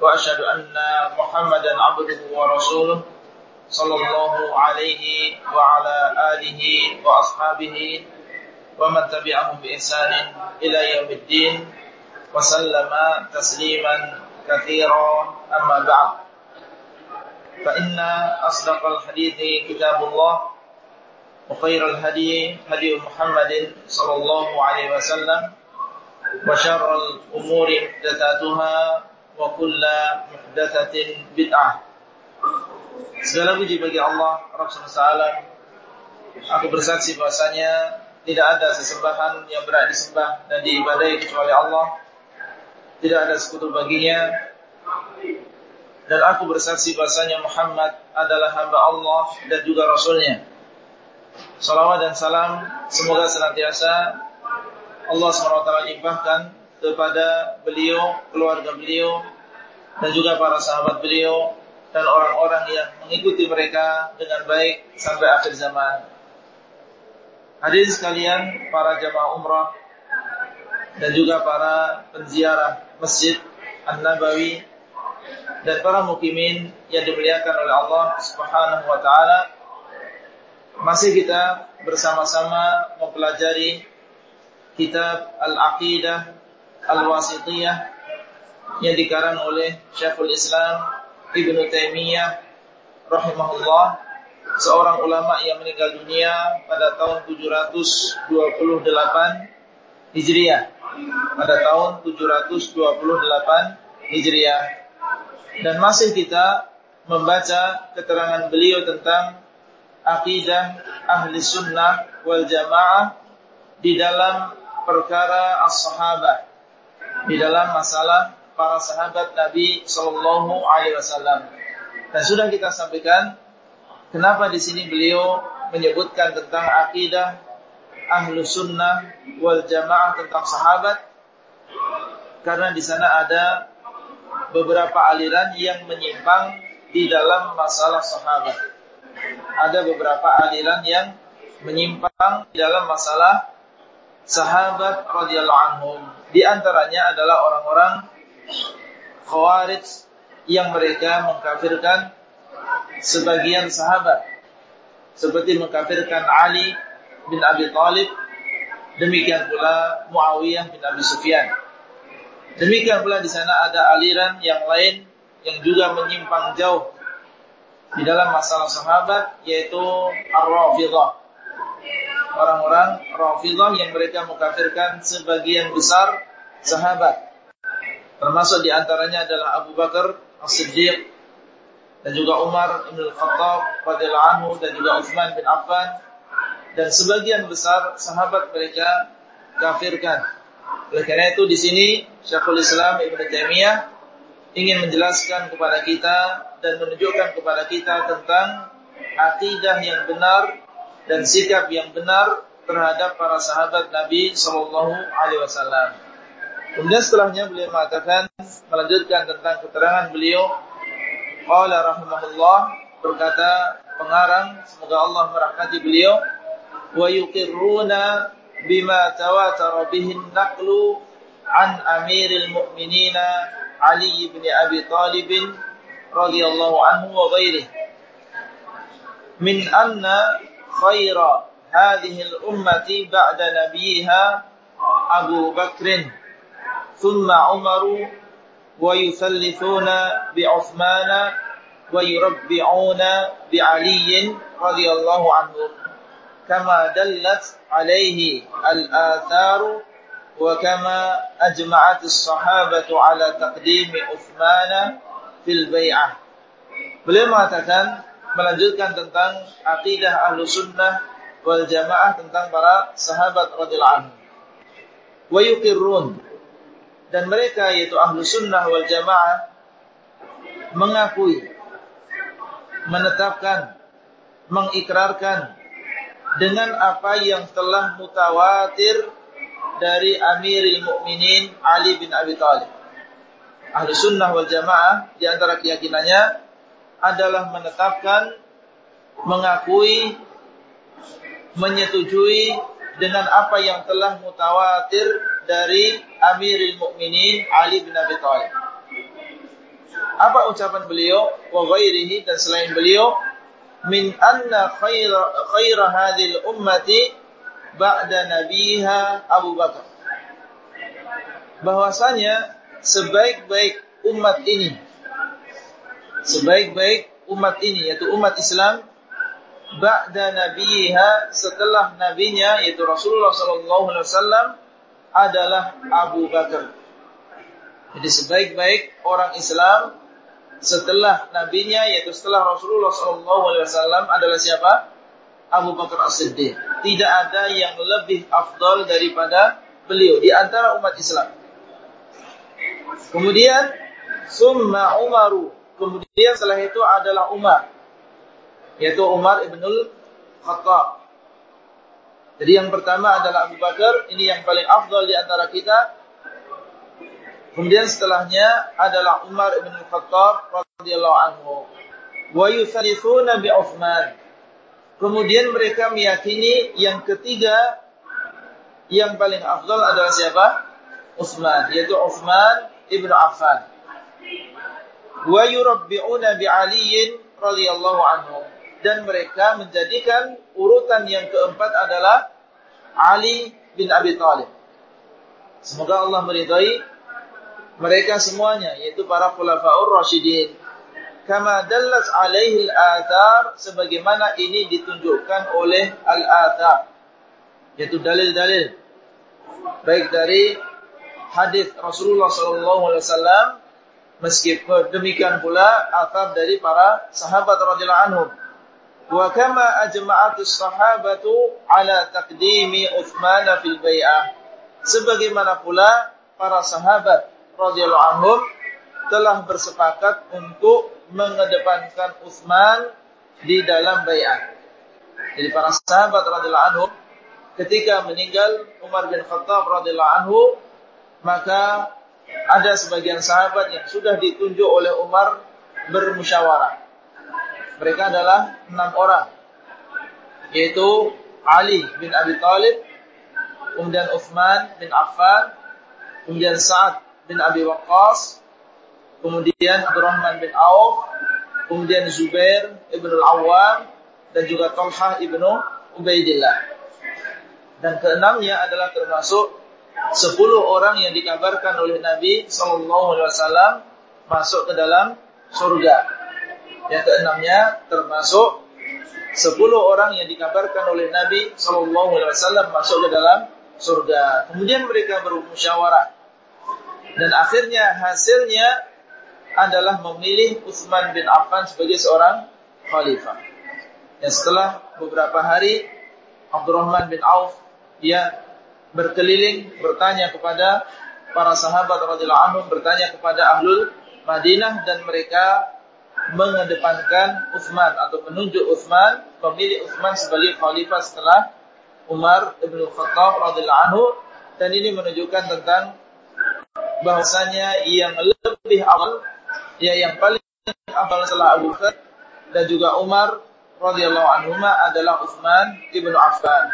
وأشهد أن محمدا عبده ورسوله صلى الله عليه وعلى آله وأصحابه ومن تبعهم بإحسان إلى يوم الدين وسلم تسليما كثيرا. أما بعد فإن أصدق الحديث كتاب الله وخير الهدي هدي محمد صلى الله عليه وسلم وشر الأمور محدثاتها kulla muhdatsatin bid'ah. Segala puji bagi Allah Rabb SWT Aku bersaksi bahwasanya tidak ada sesembahan yang berat disembah dan diibadahi kecuali Allah. Tidak ada sekutu baginya. Dan aku bersaksi bahwasanya Muhammad adalah hamba Allah dan juga Rasulnya. Salawat dan salam semoga senantiasa Allah SWT limpahkan kepada beliau, keluarga beliau, dan juga para sahabat beliau dan orang-orang yang mengikuti mereka dengan baik sampai akhir zaman. Hadirin sekalian, para jamaah umrah dan juga para penziarah Masjid An-Nabawi dan para mukimin yang dimuliakan oleh Allah Subhanahu wa taala. Masih kita bersama-sama mempelajari kitab Al-Aqidah Al-Wasitiyah yang dikarang oleh Syekhul Islam Ibn Taimiyah rahimahullah seorang ulama yang meninggal dunia pada tahun 728 Hijriah. Pada tahun 728 Hijriah. Dan masih kita membaca keterangan beliau tentang akidah ahli sunnah wal jamaah di dalam perkara as-sahabah di dalam masalah para sahabat Nabi Shallallahu Alaihi Wasallam. Dan sudah kita sampaikan kenapa di sini beliau menyebutkan tentang akidah ahlu sunnah wal jamaah tentang sahabat karena di sana ada beberapa aliran yang menyimpang di dalam masalah sahabat. Ada beberapa aliran yang menyimpang di dalam masalah sahabat radhiyallahu anhum. Di antaranya adalah orang-orang Khawarij yang mereka mengkafirkan sebagian sahabat. Seperti mengkafirkan Ali bin Abi Thalib demikian pula Muawiyah bin Abi Sufyan. Demikian pula di sana ada aliran yang lain yang juga menyimpang jauh di dalam masalah sahabat yaitu Ar-Rafidhah orang-orang Rafidah yang mereka mengkafirkan sebagian besar sahabat. Termasuk di antaranya adalah Abu Bakar As-Siddiq dan juga Umar bin Al-Khattab radhiyallahu anhu dan juga Utsman bin Affan dan sebagian besar sahabat mereka kafirkan. Oleh karena itu di sini Syekhul Islam Ibn Taimiyah ingin menjelaskan kepada kita dan menunjukkan kepada kita tentang akidah yang benar dan sikap yang benar terhadap para sahabat Nabi Shallallahu Alaihi Wasallam. Kemudian setelahnya beliau mengatakan melanjutkan tentang keterangan beliau. Qala rahimahullah berkata pengarang semoga Allah merahmati beliau wa yuqirruna bima tawatara bihi naqlu an amiril mu'minina Ali bin Abi Talib radhiyallahu anhu wa ghairihi min anna خير هذه الأمة بعد نبيها أبو بكر ثم عمر ويثلثون بعثمان ويربعون بعلي رضي الله عنه كما دلت عليه الآثار وكما أجمعت الصحابة على تقديم عثمان في البيعة. beliau mengatakan melanjutkan tentang akidah ahlu sunnah wal jamaah tentang para sahabat radhiyallahu anhu. Wa yuqirrun dan mereka yaitu ahlu sunnah wal jamaah mengakui menetapkan, mengikrarkan dengan apa yang telah mutawatir dari Amirul Mukminin Ali bin Abi Thalib. Ahlu sunnah wal jamaah di antara keyakinannya adalah menetapkan, mengakui, menyetujui dengan apa yang telah mutawatir dari Amirul Mukminin Ali bin Abi Thalib. Apa ucapan beliau wa ghairihi dan selain beliau min anna khaira khaira hadhil ummati ba'da nabiha Abu Bakar. Bahwasanya sebaik-baik umat ini sebaik-baik umat ini yaitu umat Islam ba'da nabiha setelah nabinya yaitu Rasulullah sallallahu alaihi wasallam adalah Abu Bakar. Jadi sebaik-baik orang Islam setelah nabinya yaitu setelah Rasulullah SAW adalah siapa? Abu Bakar As-Siddiq. Tidak ada yang lebih afdal daripada beliau di antara umat Islam. Kemudian summa Umaru. Kemudian setelah itu adalah Umar. Yaitu Umar ibnul Khattab. Jadi yang pertama adalah Abu Bakar. Ini yang paling afdal di antara kita. Kemudian setelahnya adalah Umar ibn Khattab radhiyallahu anhu. Wa yuthalithuna bi Uthman. Kemudian mereka meyakini yang ketiga yang paling afdal adalah siapa? Utsman, yaitu Utsman ibn Affan. Wa yurabbi'una bi radhiyallahu anhu. Dan mereka menjadikan urutan yang keempat adalah Ali bin Abi Thalib. Semoga Allah meridai mereka semuanya yaitu para khulafaur rasyidin kama dallas alaihi al-athar sebagaimana ini ditunjukkan oleh al-athar yaitu dalil-dalil baik dari hadis Rasulullah sallallahu alaihi wasallam meskipun demikian pula athar dari para sahabat radhiyallahu anhum wa kama ajma'atus sahabatu ala taqdimi Utsman fil bai'ah sebagaimana pula para sahabat radhiyallahu anhum telah bersepakat untuk mengedepankan Utsman di dalam bayat. Jadi para sahabat radhiyallahu anhum ketika meninggal Umar bin Khattab radhiyallahu anhu maka ada sebagian sahabat yang sudah ditunjuk oleh Umar bermusyawarah. Mereka adalah enam orang yaitu Ali bin Abi Thalib, kemudian Uthman bin Affan, kemudian Sa'ad bin Abi Waqqas, kemudian Abdurrahman bin Auf, kemudian Zubair ibn al-Awwam, dan juga Talha ibnu Ubaidillah. Dan keenamnya adalah termasuk sepuluh orang yang dikabarkan oleh Nabi Sallallahu Alaihi Wasallam masuk ke dalam surga. Yang keenamnya termasuk sepuluh orang yang dikabarkan oleh Nabi Sallallahu Alaihi Wasallam masuk ke dalam surga. Kemudian mereka bermusyawarah dan akhirnya hasilnya adalah memilih Utsman bin Affan sebagai seorang khalifah. Dan setelah beberapa hari Abdurrahman bin Auf dia berkeliling bertanya kepada para sahabat radhiyallahu anhum bertanya kepada ahlul Madinah dan mereka mengedepankan Utsman atau menunjuk Utsman memilih Utsman sebagai khalifah setelah Umar bin Khattab radhiyallahu anhu dan ini menunjukkan tentang bahwasanya yang lebih awal ya yang paling awal setelah Abu Bakar dan juga Umar radhiyallahu anhu adalah Utsman ibnu Affan.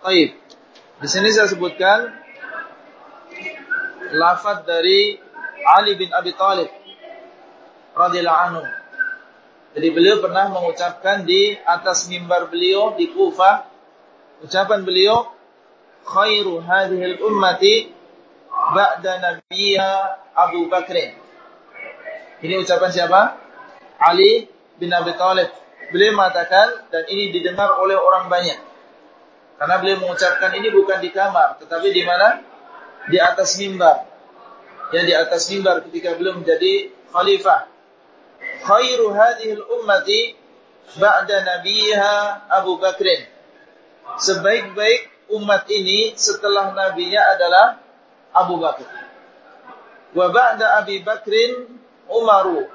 Baik. Di sini saya sebutkan lafaz dari Ali bin Abi Thalib radhiyallahu anhu. Jadi beliau pernah mengucapkan di atas mimbar beliau di Kufah ucapan beliau khairu hadhil ummati ba'da nabiyya Abu Bakr. Ini ucapan siapa? Ali bin Abi Thalib. Beliau mengatakan dan ini didengar oleh orang banyak. Karena beliau mengucapkan ini bukan di kamar, tetapi di mana? Di atas mimbar. Ya di atas mimbar ketika beliau menjadi khalifah. Khairu hadhihi ummati ba'da nabiyha Abu Bakr. Sebaik-baik umat ini setelah nabinya adalah Abu Bakar. Wa ba'da Abi Bakrin Umaru.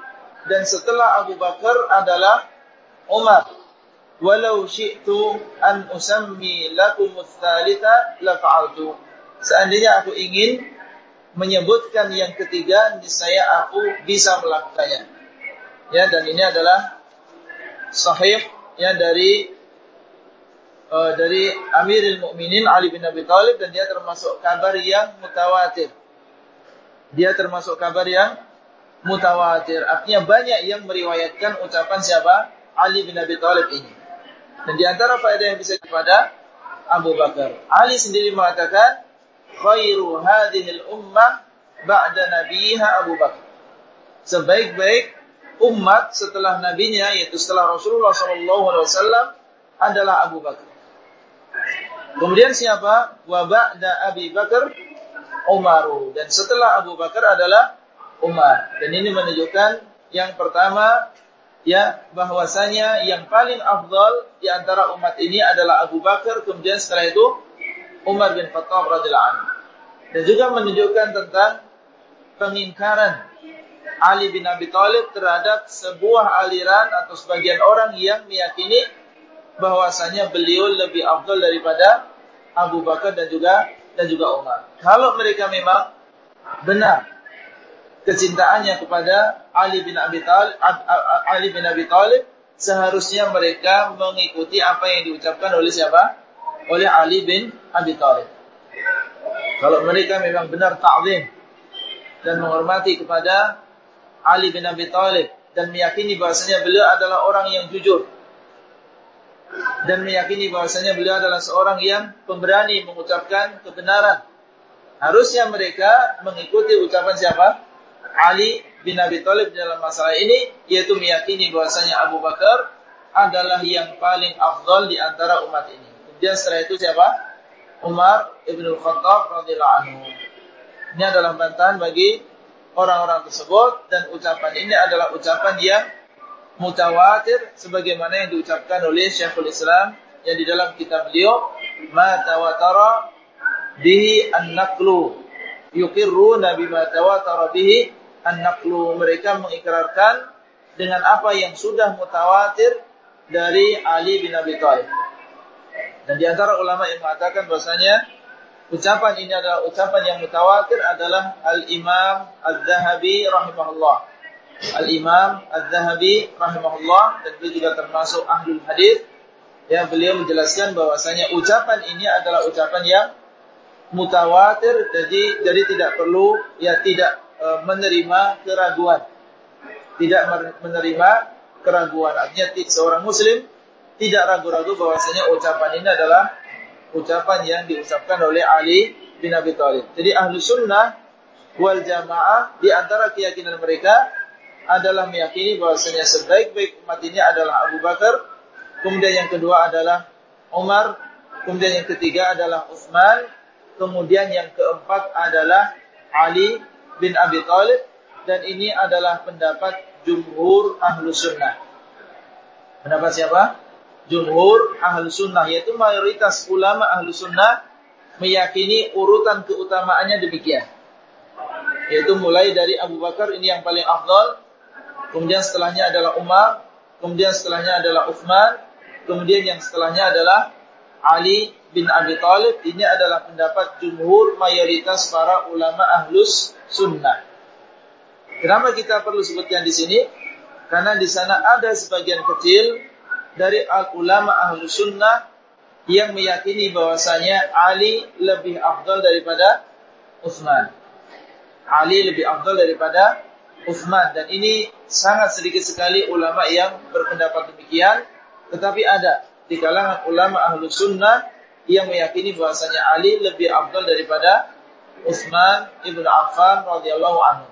dan setelah Abu Bakar adalah Umar. Walau syi'tu an usammi lakum tsalitsa la fa'altu. Seandainya aku ingin menyebutkan yang ketiga, niscaya aku bisa melakukannya. Ya, dan ini adalah sahih ya dari uh, dari Amirul Mukminin Ali bin Abi Thalib dan dia termasuk kabar yang mutawatir. Dia termasuk kabar yang mutawatir. Artinya banyak yang meriwayatkan ucapan siapa? Ali bin Abi Thalib ini. Dan di antara faedah yang bisa kepada Abu Bakar. Ali sendiri mengatakan, khairu hadhil ummah ba'da nabiha Abu Bakar. Sebaik-baik umat setelah nabinya yaitu setelah Rasulullah SAW adalah Abu Bakar. Kemudian siapa? Wa ba'da Abi Bakar Umaru dan setelah Abu Bakar adalah Umar. Dan ini menunjukkan yang pertama ya bahwasanya yang paling afdal di antara umat ini adalah Abu Bakar kemudian setelah itu Umar bin Khattab radhiyallahu anhu. Dan juga menunjukkan tentang pengingkaran Ali bin Abi Thalib terhadap sebuah aliran atau sebagian orang yang meyakini bahwasanya beliau lebih afdal daripada Abu Bakar dan juga dan juga Umar. Kalau mereka memang benar kecintaannya kepada Ali bin Abi Thalib, Ali bin Abi Thalib seharusnya mereka mengikuti apa yang diucapkan oleh siapa? Oleh Ali bin Abi Thalib. Kalau mereka memang benar ta'zim dan menghormati kepada Ali bin Abi Thalib dan meyakini bahasanya beliau adalah orang yang jujur dan meyakini bahwasanya beliau adalah seorang yang pemberani mengucapkan kebenaran. Harusnya mereka mengikuti ucapan siapa? Ali bin Abi Thalib dalam masalah ini yaitu meyakini bahwasanya Abu Bakar adalah yang paling afdal di antara umat ini. Kemudian setelah itu siapa? Umar ibn Khattab radhiyallahu anhu. Ini adalah bantahan bagi orang-orang tersebut dan ucapan ini adalah ucapan yang mutawatir sebagaimana yang diucapkan oleh Syekhul Islam yang di dalam kitab beliau ma tawatara bihi an-naqlu yuqirruna bima tawatara bihi an-naqlu mereka mengikrarkan dengan apa yang sudah mutawatir dari Ali bin Abi Thalib. Dan di antara ulama yang mengatakan bahasanya ucapan ini adalah ucapan yang mutawatir adalah Al-Imam Az-Zahabi rahimahullah. Al-Imam Az-Zahabi rahimahullah dan beliau juga termasuk ahlul hadis. Ya beliau menjelaskan bahwasanya ucapan ini adalah ucapan yang mutawatir jadi jadi tidak perlu ya tidak menerima keraguan. Tidak menerima keraguan. Artinya seorang muslim tidak ragu-ragu bahwasanya ucapan ini adalah ucapan yang diucapkan oleh Ali bin Abi Thalib. Jadi ahlu sunnah wal jamaah di antara keyakinan mereka adalah meyakini bahwasanya sebaik-baik umat ini adalah Abu Bakar, kemudian yang kedua adalah Umar, kemudian yang ketiga adalah Utsman, kemudian yang keempat adalah Ali bin Abi Thalib dan ini adalah pendapat jumhur ahlu sunnah. Pendapat siapa? Jumhur ahlu sunnah yaitu mayoritas ulama ahlu sunnah meyakini urutan keutamaannya demikian. Yaitu mulai dari Abu Bakar ini yang paling afdal, kemudian setelahnya adalah Umar, kemudian setelahnya adalah Uthman, kemudian yang setelahnya adalah Ali bin Abi Thalib. Ini adalah pendapat jumhur mayoritas para ulama ahlus sunnah. Kenapa kita perlu sebutkan di sini? Karena di sana ada sebagian kecil dari ulama ahlus sunnah yang meyakini bahwasanya Ali lebih afdal daripada Uthman. Ali lebih afdal daripada Uthman dan ini sangat sedikit sekali ulama yang berpendapat demikian tetapi ada di kalangan ulama ahlu sunnah yang meyakini bahwasanya Ali lebih afdal daripada Uthman ibn Affan radhiyallahu anhu.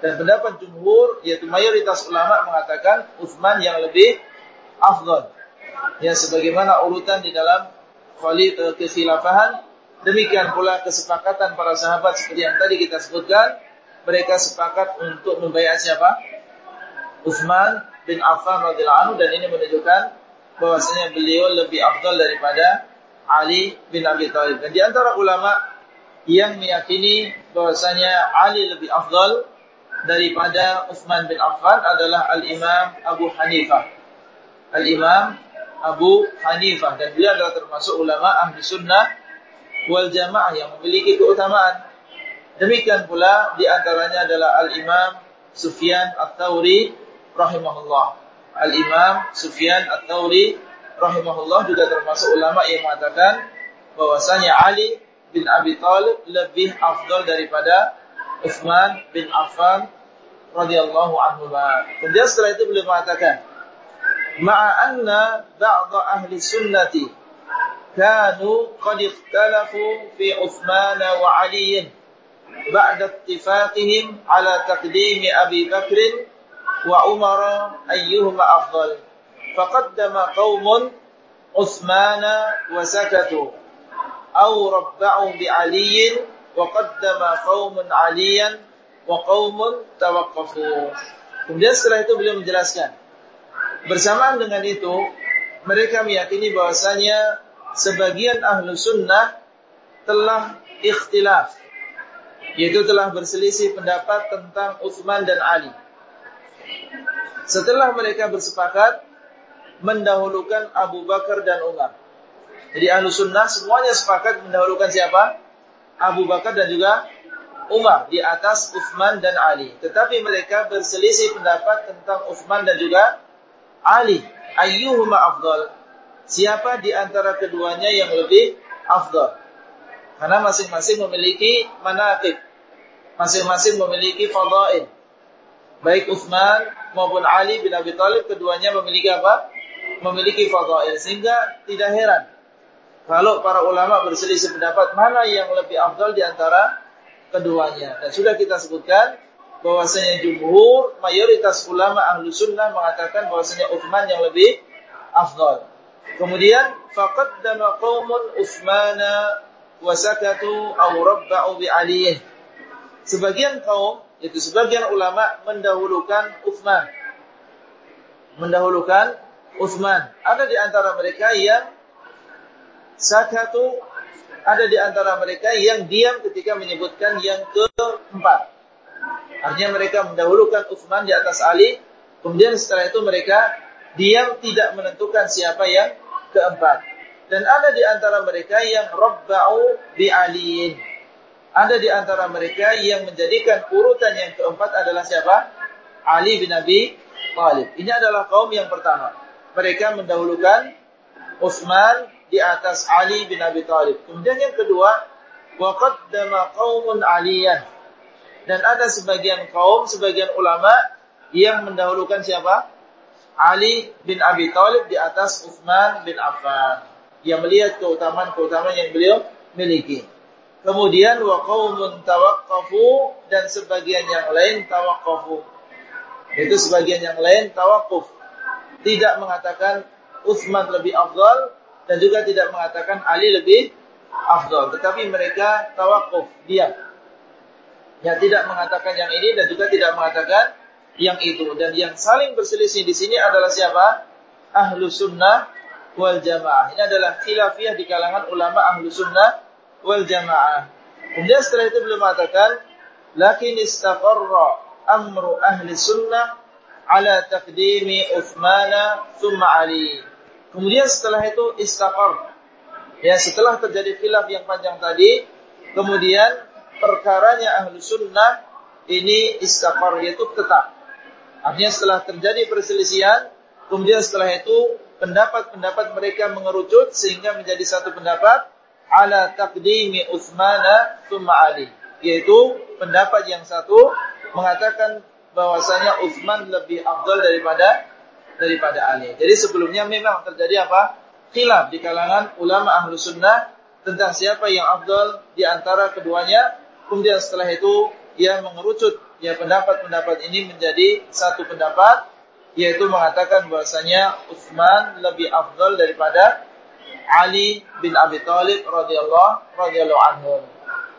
Dan pendapat jumhur yaitu mayoritas ulama mengatakan Uthman yang lebih afdal. Ya sebagaimana urutan di dalam kekhilafahan demikian pula kesepakatan para sahabat seperti yang tadi kita sebutkan. Mereka sepakat untuk membayar siapa? Utsman bin Affan radhiyallahu anhu. Dan ini menunjukkan bahwasanya beliau lebih afdal daripada Ali bin Abi Thalib. Dan di antara ulama yang meyakini bahwasanya Ali lebih afdal daripada Utsman bin Affan adalah Al-Imam Abu Hanifah. Al-Imam Abu Hanifah dan beliau adalah termasuk ulama ahli sunnah wal jamaah yang memiliki keutamaan. Demikian pula di antaranya adalah Al-Imam Sufyan At-Tauri rahimahullah. Al-Imam Sufyan At-Tauri rahimahullah juga termasuk ulama yang mengatakan bahwasanya Ali bin Abi Thalib lebih afdal daripada Utsman bin Affan radhiyallahu anhu. Kemudian setelah itu beliau mengatakan, "Ma'a anna ba'd ahli sunnati kanu qad ikhtalafu fi Utsman wa Ali ba'da ittifaqihim ala taqdim Abi Bakr wa Umar ayyuhuma afdal." Qaumun Utsman wa sakatu Ali wa qaddama qaumun Aliyan wa qaumun tawaqqafu. Kemudian setelah itu beliau menjelaskan bersamaan dengan itu mereka meyakini bahwasanya sebagian ahlu sunnah telah ikhtilaf yaitu telah berselisih pendapat tentang Utsman dan Ali. Setelah mereka bersepakat mendahulukan Abu Bakar dan Umar. Jadi ahlu sunnah semuanya sepakat mendahulukan siapa? Abu Bakar dan juga Umar di atas Uthman dan Ali. Tetapi mereka berselisih pendapat tentang Uthman dan juga Ali. Ayyuhuma afdal? Siapa di antara keduanya yang lebih afdal? Karena masing-masing memiliki manaqib. Masing-masing memiliki fadail. Baik Uthman maupun Ali bin Abi Thalib keduanya memiliki apa? memiliki fadail sehingga tidak heran kalau para ulama berselisih pendapat mana yang lebih afdal di antara keduanya. Dan sudah kita sebutkan bahwasanya jumhur mayoritas ulama ahlu sunnah mengatakan bahwasanya Uthman yang lebih afdal. Kemudian faqaddama qaumun Uthmana wa sakatu aw rabba'u bi aliyih. Sebagian kaum yaitu sebagian ulama mendahulukan Uthman. Mendahulukan Uthman. Ada di antara mereka yang sakatu, ada di antara mereka yang diam ketika menyebutkan yang keempat. Artinya mereka mendahulukan Uthman di atas Ali, kemudian setelah itu mereka diam tidak menentukan siapa yang keempat. Dan ada di antara mereka yang rabba'u bi aliin. Ada di antara mereka yang menjadikan urutan yang keempat adalah siapa? Ali bin Abi Thalib. Ini adalah kaum yang pertama mereka mendahulukan Utsman di atas Ali bin Abi Thalib. Kemudian yang kedua, wa qaddama qaumun aliyan. Dan ada sebagian kaum, sebagian ulama yang mendahulukan siapa? Ali bin Abi Thalib di atas Utsman bin Affan. Yang melihat keutamaan-keutamaan yang beliau miliki. Kemudian wa qaumun tawaqqafu dan sebagian yang lain tawaqqafu. Itu sebagian yang lain tawakuf tidak mengatakan Utsman lebih afdal dan juga tidak mengatakan Ali lebih afdal, tetapi mereka tawakuf, diam. Yang tidak mengatakan yang ini dan juga tidak mengatakan yang itu. Dan yang saling berselisih di sini adalah siapa? Ahlu sunnah wal jamaah. Ini adalah khilafiyah di kalangan ulama ahlu sunnah wal jamaah. Kemudian setelah itu beliau mengatakan, lakin istaqarra amru ahli sunnah ala taqdimi Uthman thumma Ali. Kemudian setelah itu istaqar. Ya, setelah terjadi khilaf yang panjang tadi, kemudian perkaranya ahlu sunnah ini istaqar yaitu tetap. Artinya setelah terjadi perselisihan, kemudian setelah itu pendapat-pendapat mereka mengerucut sehingga menjadi satu pendapat ala taqdimi Uthman thumma Ali. Yaitu pendapat yang satu mengatakan bahwasanya Utsman lebih afdal daripada daripada Ali. Jadi sebelumnya memang terjadi apa? Khilaf di kalangan ulama ahlu sunnah tentang siapa yang abdul di antara keduanya. Kemudian setelah itu ia mengerucut ya pendapat-pendapat ini menjadi satu pendapat yaitu mengatakan bahwasanya Utsman lebih abdul daripada Ali bin Abi Thalib radhiyallahu radhiyallahu anhu.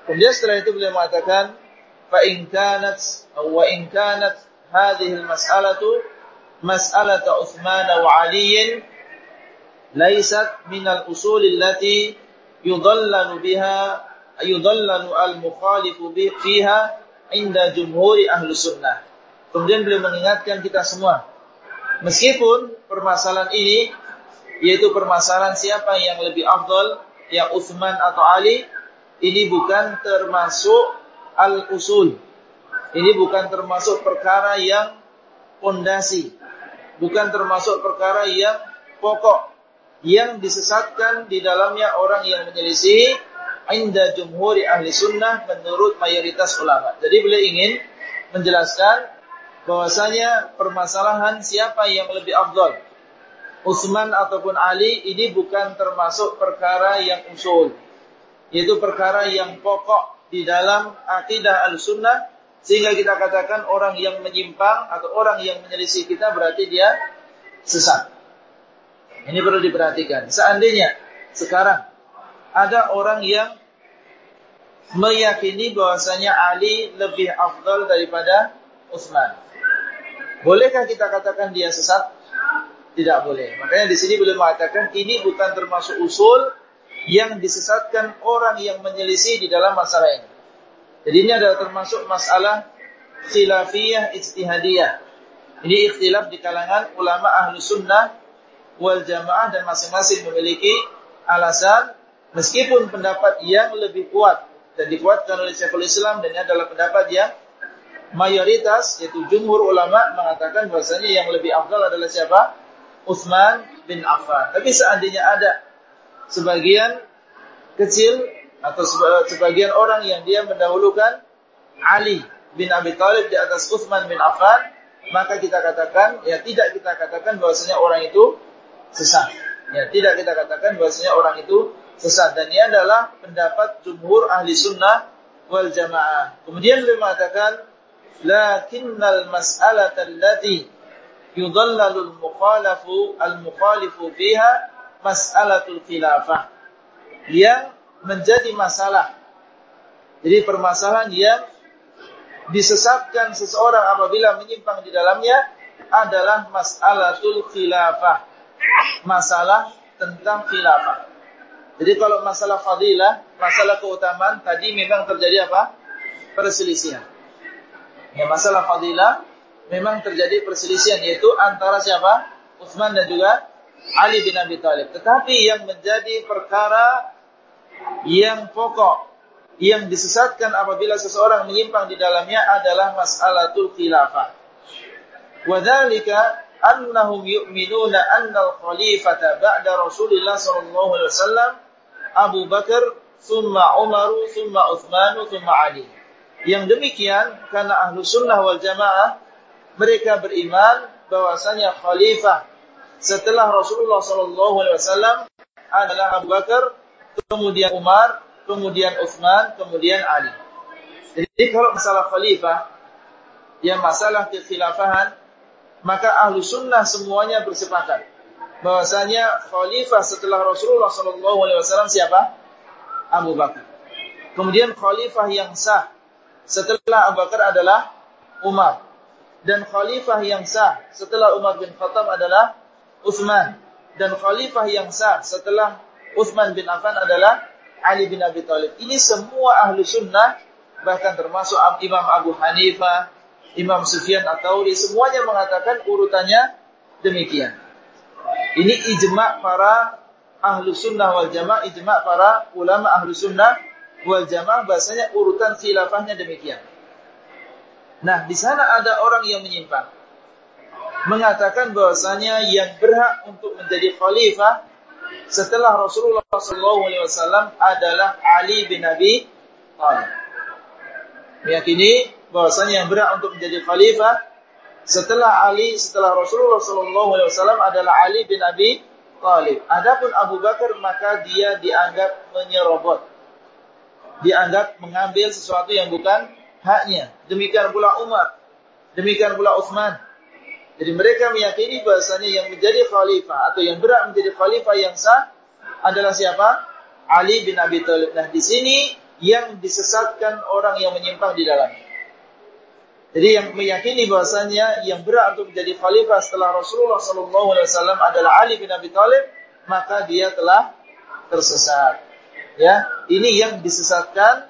Kemudian setelah itu beliau mengatakan fa in kanat wa in kanat hadhihi al-mas'alatu مسألة عثمان وعلي ليست من الأصول التي يضلل بها يضلل المخالف فيها inda jumhuri ahlu sunnah. Kemudian beliau mengingatkan kita semua. Meskipun permasalahan ini, yaitu permasalahan siapa yang lebih afdol, yang Uthman atau Ali, ini bukan termasuk al-usul. Ini bukan termasuk perkara yang pondasi. Bukan termasuk perkara yang pokok. Yang disesatkan di dalamnya orang yang menyelisih inda jumhuri ahli sunnah menurut mayoritas ulama. Jadi beliau ingin menjelaskan bahwasanya permasalahan siapa yang lebih afdal Utsman ataupun Ali ini bukan termasuk perkara yang usul yaitu perkara yang pokok di dalam akidah al-sunnah sehingga kita katakan orang yang menyimpang atau orang yang menyelisih kita berarti dia sesat ini perlu diperhatikan seandainya sekarang ada orang yang meyakini bahwasanya Ali lebih afdal daripada Utsman Bolehkah kita katakan dia sesat? Tidak boleh. Makanya di sini beliau mengatakan ini bukan termasuk usul yang disesatkan orang yang menyelisih di dalam masalah ini. Jadi ini adalah termasuk masalah khilafiyah ijtihadiyah. Ini ikhtilaf di kalangan ulama ahlu sunnah wal jamaah dan masing-masing memiliki alasan meskipun pendapat yang lebih kuat dan dikuatkan oleh Syekhul Islam dan ini adalah pendapat yang mayoritas yaitu jumhur ulama mengatakan bahwasanya yang lebih afdal adalah siapa? Utsman bin Affan. Tapi seandainya ada sebagian kecil atau sebagian orang yang dia mendahulukan Ali bin Abi Thalib di atas Utsman bin Affan, maka kita katakan ya tidak kita katakan bahwasanya orang itu sesat. Ya, tidak kita katakan bahwasanya orang itu sesat dan ini adalah pendapat jumhur ahli sunnah wal jamaah. Kemudian beliau mengatakan lakinnal mas'alata allati yudallalul mukhalafu al-mukhalifu fiha mas'alatul khilafah yang menjadi masalah. Jadi permasalahan yang disesatkan seseorang apabila menyimpang di dalamnya adalah mas'alatul khilafah. Masalah tentang khilafah. Jadi kalau masalah fadilah masalah keutamaan tadi memang terjadi apa? Perselisihan. Ya, masalah fadilah memang terjadi perselisihan yaitu antara siapa? Utsman dan juga Ali bin Abi Thalib. Tetapi yang menjadi perkara yang pokok yang disesatkan apabila seseorang menyimpang di dalamnya adalah mas'alatul khilafah. Wadhalika annahum yu'minuna anna al-khalifata ba'da Rasulillah sallallahu alaihi wasallam Abu Bakar, thumma Umar, thumma Uthman, thumma Ali. Yang demikian karena ahlu sunnah wal jamaah mereka beriman bahwasanya khalifah setelah Rasulullah Sallallahu Alaihi Wasallam adalah Abu Bakar, kemudian Umar, kemudian Utsman, kemudian Ali. Jadi kalau masalah khalifah, yang masalah kekhilafahan, maka ahlu sunnah semuanya bersepakat bahwasanya khalifah setelah Rasulullah Wasallam siapa? Abu Bakar. Kemudian khalifah yang sah setelah Abu Bakar adalah Umar. Dan khalifah yang sah setelah Umar bin Khattab adalah Uthman. Dan khalifah yang sah setelah Uthman bin Affan adalah Ali bin Abi Thalib. Ini semua ahlu sunnah, bahkan termasuk Imam Abu Hanifah, Imam Sufyan At-Tauri, semuanya mengatakan urutannya demikian. Ini ijma' para ahlu sunnah wal jamaah, ijma' para ulama ahlu sunnah wal jamaah bahasanya urutan khilafahnya demikian. Nah, di sana ada orang yang menyimpang. Mengatakan bahwasanya yang berhak untuk menjadi khalifah setelah Rasulullah SAW adalah Ali bin Abi Thalib. Meyakini bahwasanya yang berhak untuk menjadi khalifah setelah Ali, setelah Rasulullah SAW adalah Ali bin Abi Thalib. Adapun Abu Bakar maka dia dianggap menyerobot dianggap mengambil sesuatu yang bukan haknya. Demikian pula Umar. Demikian pula Uthman. Jadi mereka meyakini bahasanya yang menjadi khalifah atau yang berat menjadi khalifah yang sah adalah siapa? Ali bin Abi Thalib. Nah, di sini yang disesatkan orang yang menyimpang di dalamnya. Jadi yang meyakini bahasanya yang berat untuk menjadi khalifah setelah Rasulullah SAW adalah Ali bin Abi Thalib, maka dia telah tersesat. Ya, ini yang disesatkan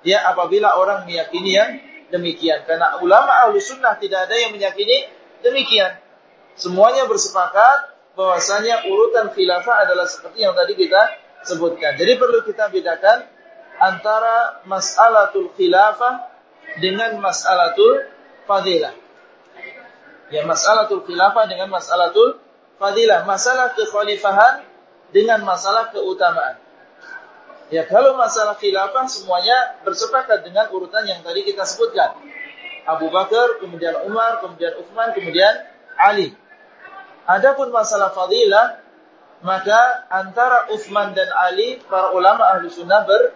ya apabila orang meyakini yang demikian. Karena ulama ahlu sunnah tidak ada yang meyakini demikian. Semuanya bersepakat bahwasanya urutan khilafah adalah seperti yang tadi kita sebutkan. Jadi perlu kita bedakan antara mas'alatul khilafah dengan mas'alatul fadilah. Ya, mas'alatul khilafah dengan mas'alatul fadilah. Masalah kekhalifahan dengan masalah keutamaan. Ya kalau masalah khilafah semuanya bersepakat dengan urutan yang tadi kita sebutkan. Abu Bakar, kemudian Umar, kemudian Uthman, kemudian Ali. Adapun masalah fadilah, maka antara Uthman dan Ali, para ulama ahli sunnah ber,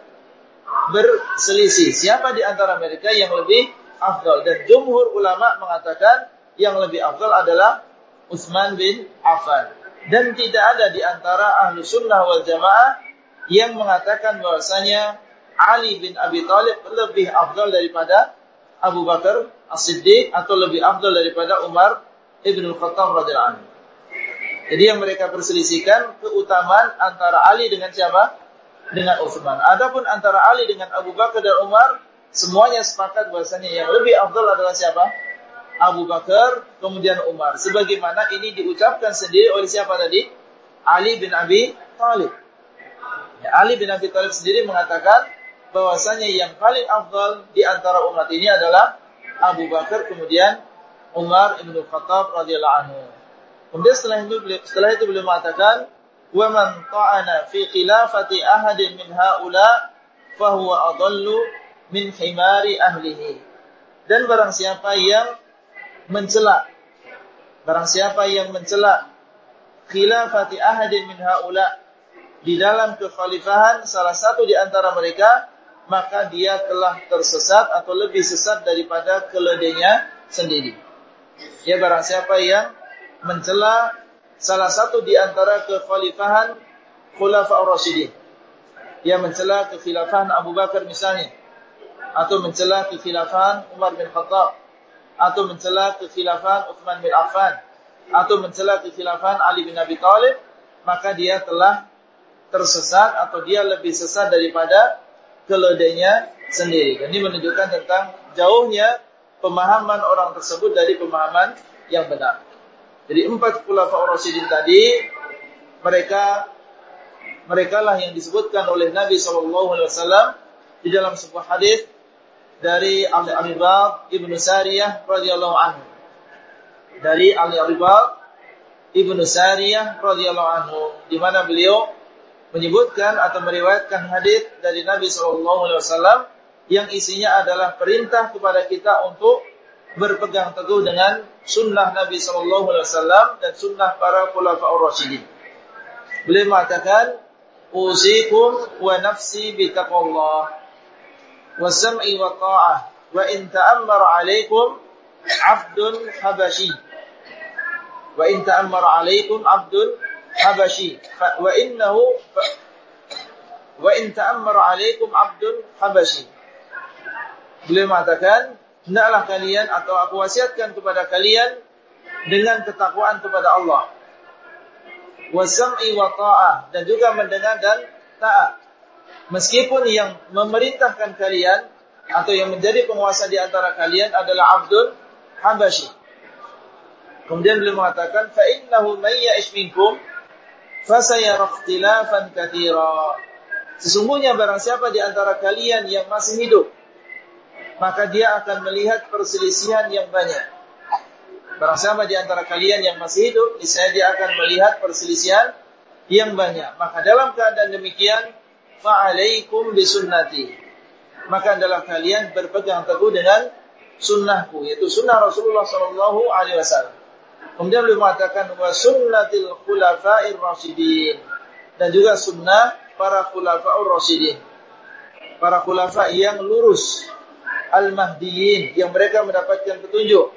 berselisih. Siapa di antara mereka yang lebih afdal? Dan jumhur ulama mengatakan yang lebih afdal adalah Uthman bin Affan. Dan tidak ada di antara ahli sunnah wal jamaah yang mengatakan bahwasanya Ali bin Abi Thalib lebih afdal daripada Abu Bakar As-Siddiq atau lebih afdal daripada Umar Ibn Khattab radhiyallahu anhu. Jadi yang mereka perselisihkan keutamaan antara Ali dengan siapa? Dengan Utsman. Adapun antara Ali dengan Abu Bakar dan Umar, semuanya sepakat bahwasanya yang lebih afdal adalah siapa? Abu Bakar, kemudian Umar. Sebagaimana ini diucapkan sendiri oleh siapa tadi? Ali bin Abi Thalib. Ya, Ali bin Abi Thalib sendiri mengatakan bahwasanya yang paling afdal di antara umat ini adalah Abu Bakar kemudian Umar bin Khattab radhiyallahu anhu. Kemudian setelah itu setelah itu beliau mengatakan wa man ta'ana fi khilafati ahadin min haula fahuwa adallu min himari ahlihi. Dan barang siapa yang mencela barang siapa yang mencela khilafati ahadin min haula di dalam kekhalifahan salah satu di antara mereka, maka dia telah tersesat atau lebih sesat daripada keledainya sendiri. Ya barang siapa yang mencela salah satu di antara kekhalifahan khulafa ar-rasyidin. Yang mencela kekhilafahan Abu Bakar misalnya atau mencela kekhilafahan Umar bin Khattab atau mencela kekhilafahan Uthman bin Affan atau mencela kekhilafahan Ali bin Abi Thalib maka dia telah tersesat atau dia lebih sesat daripada keledainya sendiri. Ini menunjukkan tentang jauhnya pemahaman orang tersebut dari pemahaman yang benar. Jadi empat khulafa Rasyidin tadi mereka mereka lah yang disebutkan oleh Nabi SAW di dalam sebuah hadis dari Ali Aribab ibnu Sariyah radhiyallahu anhu. Dari Ali Aribab ibnu Sariyah radhiyallahu anhu, di mana beliau menyebutkan atau meriwayatkan hadis dari Nabi SAW yang isinya adalah perintah kepada kita untuk berpegang teguh dengan sunnah Nabi SAW dan sunnah para khulafaur rasyidin. Beliau mengatakan, "Usikum wa nafsi bi taqwallah wa sam'i wa ta'ah wa in ta'ammara 'alaikum 'abdun habashi." Wa in ta'ammara 'alaikum 'abdun Habashi wa innahu wa in ta'ammara 'alaikum 'abdun Habashi. Beliau mengatakan, hendaklah kalian atau aku wasiatkan kepada kalian dengan ketakwaan kepada Allah. Wasam'i wa ta'ah dan juga mendengar dan taat. Meskipun yang memerintahkan kalian atau yang menjadi penguasa di antara kalian adalah Abdul Habashi. Kemudian beliau mengatakan, fa innahu may ya'ish minkum Sesungguhnya barang siapa di antara kalian yang masih hidup, maka dia akan melihat perselisihan yang banyak. Barang siapa di antara kalian yang masih hidup, niscaya dia akan melihat perselisihan yang banyak. Maka dalam keadaan demikian, fa'alaikum bisunnati. Maka adalah kalian berpegang teguh dengan sunnahku, yaitu sunnah Rasulullah Wasallam. Kemudian beliau mengatakan wa sunnatil khulafa'ir rasyidin dan juga sunnah para khulafa'ur rasyidin. Para khulafa yang lurus al-mahdiyin yang mereka mendapatkan petunjuk.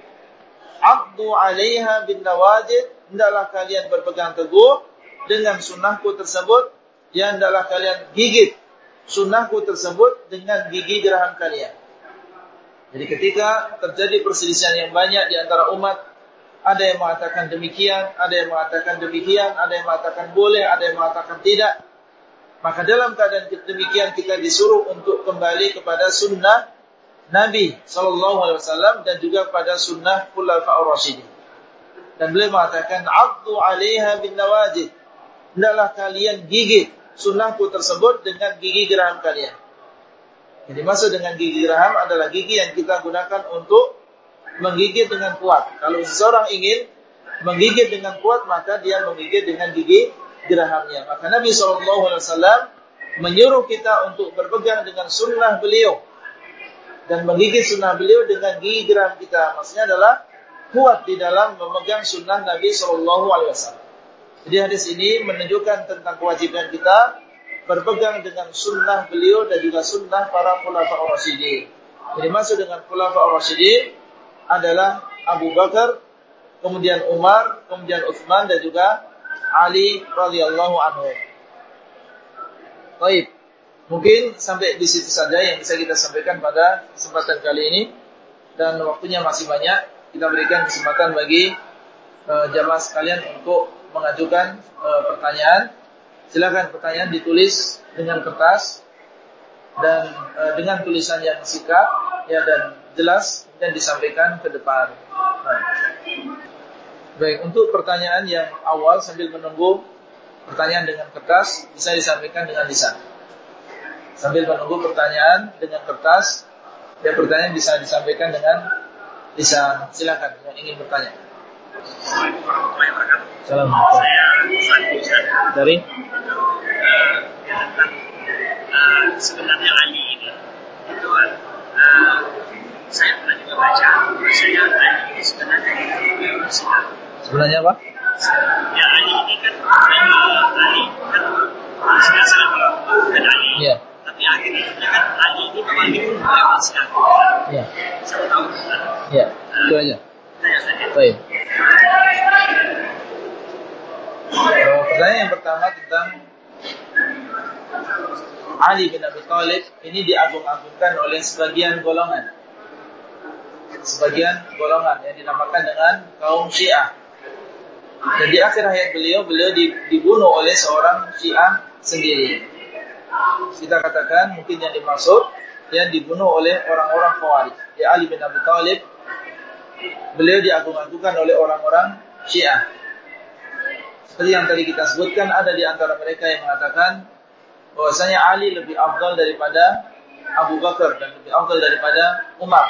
Abdu 'alaiha bin nawajid, hendaklah kalian berpegang teguh dengan sunnahku tersebut yang hendaklah kalian gigit sunnahku tersebut dengan gigi geraham kalian. Jadi ketika terjadi perselisihan yang banyak di antara umat ada yang mengatakan demikian, ada yang mengatakan demikian, ada yang mengatakan boleh, ada yang mengatakan tidak. Maka dalam keadaan demikian kita disuruh untuk kembali kepada sunnah Nabi Shallallahu Alaihi Wasallam dan juga pada sunnah Khulafaur Rasyidin. Dan beliau mengatakan, "Abdu alaiha bin nawajid." Hendaklah kalian gigit sunnahku tersebut dengan gigi geraham kalian. Jadi maksud dengan gigi geraham adalah gigi yang kita gunakan untuk menggigit dengan kuat. Kalau seseorang ingin menggigit dengan kuat, maka dia menggigit dengan gigi gerahamnya. Maka Nabi SAW menyuruh kita untuk berpegang dengan sunnah beliau dan menggigit sunnah beliau dengan gigi geraham kita. Maksudnya adalah kuat di dalam memegang sunnah Nabi SAW. Jadi hadis ini menunjukkan tentang kewajiban kita berpegang dengan sunnah beliau dan juga sunnah para khulafa Rasyidin. Jadi maksud dengan khulafa Rasyidin adalah Abu Bakar, kemudian Umar, kemudian Utsman dan juga Ali radhiyallahu anhu. Baik. Mungkin sampai di situ saja yang bisa kita sampaikan pada kesempatan kali ini dan waktunya masih banyak. Kita berikan kesempatan bagi uh, jamaah sekalian untuk mengajukan uh, pertanyaan Silakan pertanyaan ditulis dengan kertas dan e, dengan tulisan yang singkat ya dan jelas dan disampaikan ke depan. Nah. Baik, untuk pertanyaan yang awal sambil menunggu pertanyaan dengan kertas bisa disampaikan dengan lisan. Sambil menunggu pertanyaan dengan kertas, ya pertanyaan bisa disampaikan dengan lisan. Silakan yang ingin bertanya. Assalamualaikum. Dari? Uh, sebenarnya Ali ini itu uh, saya pernah juga baca saya Ali ini sebenarnya itu Sebenarnya apa? Ya Ali ini kan Ali kan sudah sangat bukan Ali. Iya. Tapi akhirnya kan Ali ini memang dibunuh oleh Islam. Iya. Saya tahu. Iya. Itu aja. Baik. Oh, pertanyaan yang pertama tentang Ali bin Abi Thalib ini diagung-agungkan oleh sebagian golongan. Sebagian golongan yang dinamakan dengan kaum Syiah. Dan di akhir hayat beliau, beliau dibunuh oleh seorang Syiah sendiri. Kita katakan mungkin yang dimaksud yang dibunuh oleh orang-orang Khawarij. Ya Ali bin Abi Thalib beliau diagung-agungkan oleh orang-orang Syiah. Seperti yang tadi kita sebutkan, ada di antara mereka yang mengatakan bahwasanya Ali lebih afdal daripada Abu Bakar dan lebih afdal daripada Umar.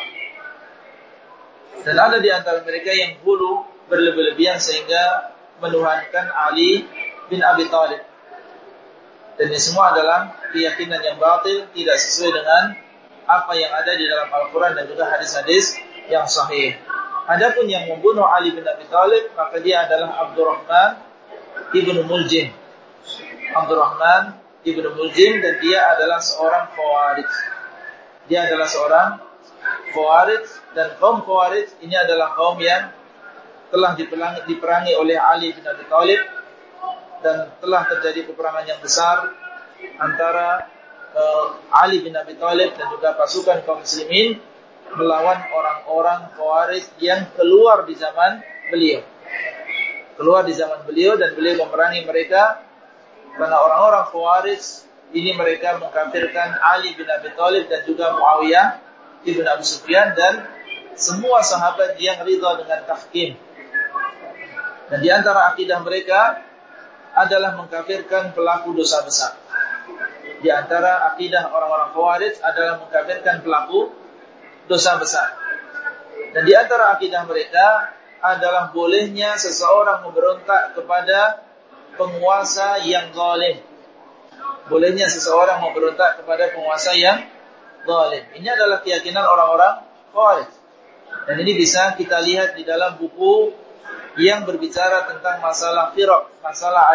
Dan ada di antara mereka yang bulu berlebih-lebihan sehingga menuhankan Ali bin Abi Thalib. Dan ini semua adalah keyakinan yang batil, tidak sesuai dengan apa yang ada di dalam Al-Quran dan juga hadis-hadis yang sahih. Adapun yang membunuh Ali bin Abi Thalib, maka dia adalah Abdurrahman ibnu Muljim. Abdurrahman ibnu Muljim dan dia adalah seorang Khawarij. Dia adalah seorang Khawarij dan kaum Khawarij ini adalah kaum yang telah diperangi, diperangi oleh Ali bin Abi Thalib dan telah terjadi peperangan yang besar antara uh, Ali bin Abi Thalib dan juga pasukan kaum muslimin melawan orang-orang Khawarij yang keluar di zaman beliau. Keluar di zaman beliau dan beliau memerangi mereka karena orang-orang Khawarij ini mereka mengkafirkan Ali bin Abi Thalib dan juga Muawiyah ibn Abi Sufyan dan semua sahabat yang ridha dengan tahkim. Dan di antara akidah mereka adalah mengkafirkan pelaku dosa besar. Di antara akidah orang-orang Khawarij adalah mengkafirkan pelaku dosa besar. Dan di antara akidah mereka adalah bolehnya seseorang memberontak kepada penguasa yang zalim. Bolehnya seseorang memberontak kepada penguasa yang zalim. Ini adalah keyakinan orang-orang Khawarij. Dan ini bisa kita lihat di dalam buku yang berbicara tentang masalah firaq, masalah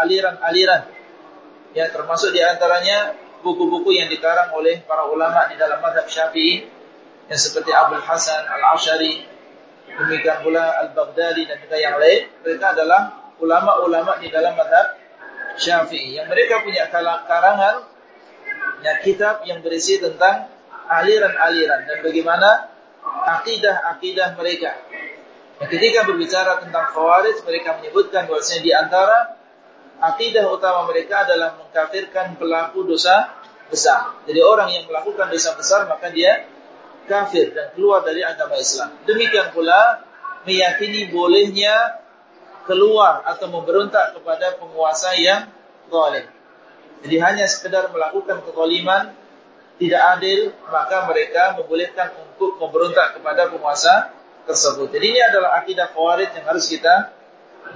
aliran-aliran. Ya, termasuk di antaranya buku-buku yang dikarang oleh para ulama di dalam madhab Syafi'i yang seperti Abdul Hasan Al-Ashari demikian pula Al-Baghdadi dan juga yang lain, mereka adalah ulama-ulama di dalam madhab Syafi'i yang mereka punya karangan ya kitab yang berisi tentang aliran-aliran dan bagaimana akidah-akidah mereka. Dan ketika berbicara tentang Khawarij, mereka menyebutkan bahwasanya di antara akidah utama mereka adalah mengkafirkan pelaku dosa besar. Jadi orang yang melakukan dosa besar maka dia kafir dan keluar dari agama Islam. Demikian pula meyakini bolehnya keluar atau memberontak kepada penguasa yang zalim. Jadi hanya sekedar melakukan kezaliman tidak adil, maka mereka membolehkan untuk memberontak kepada penguasa tersebut. Jadi ini adalah akidah khawarij yang harus kita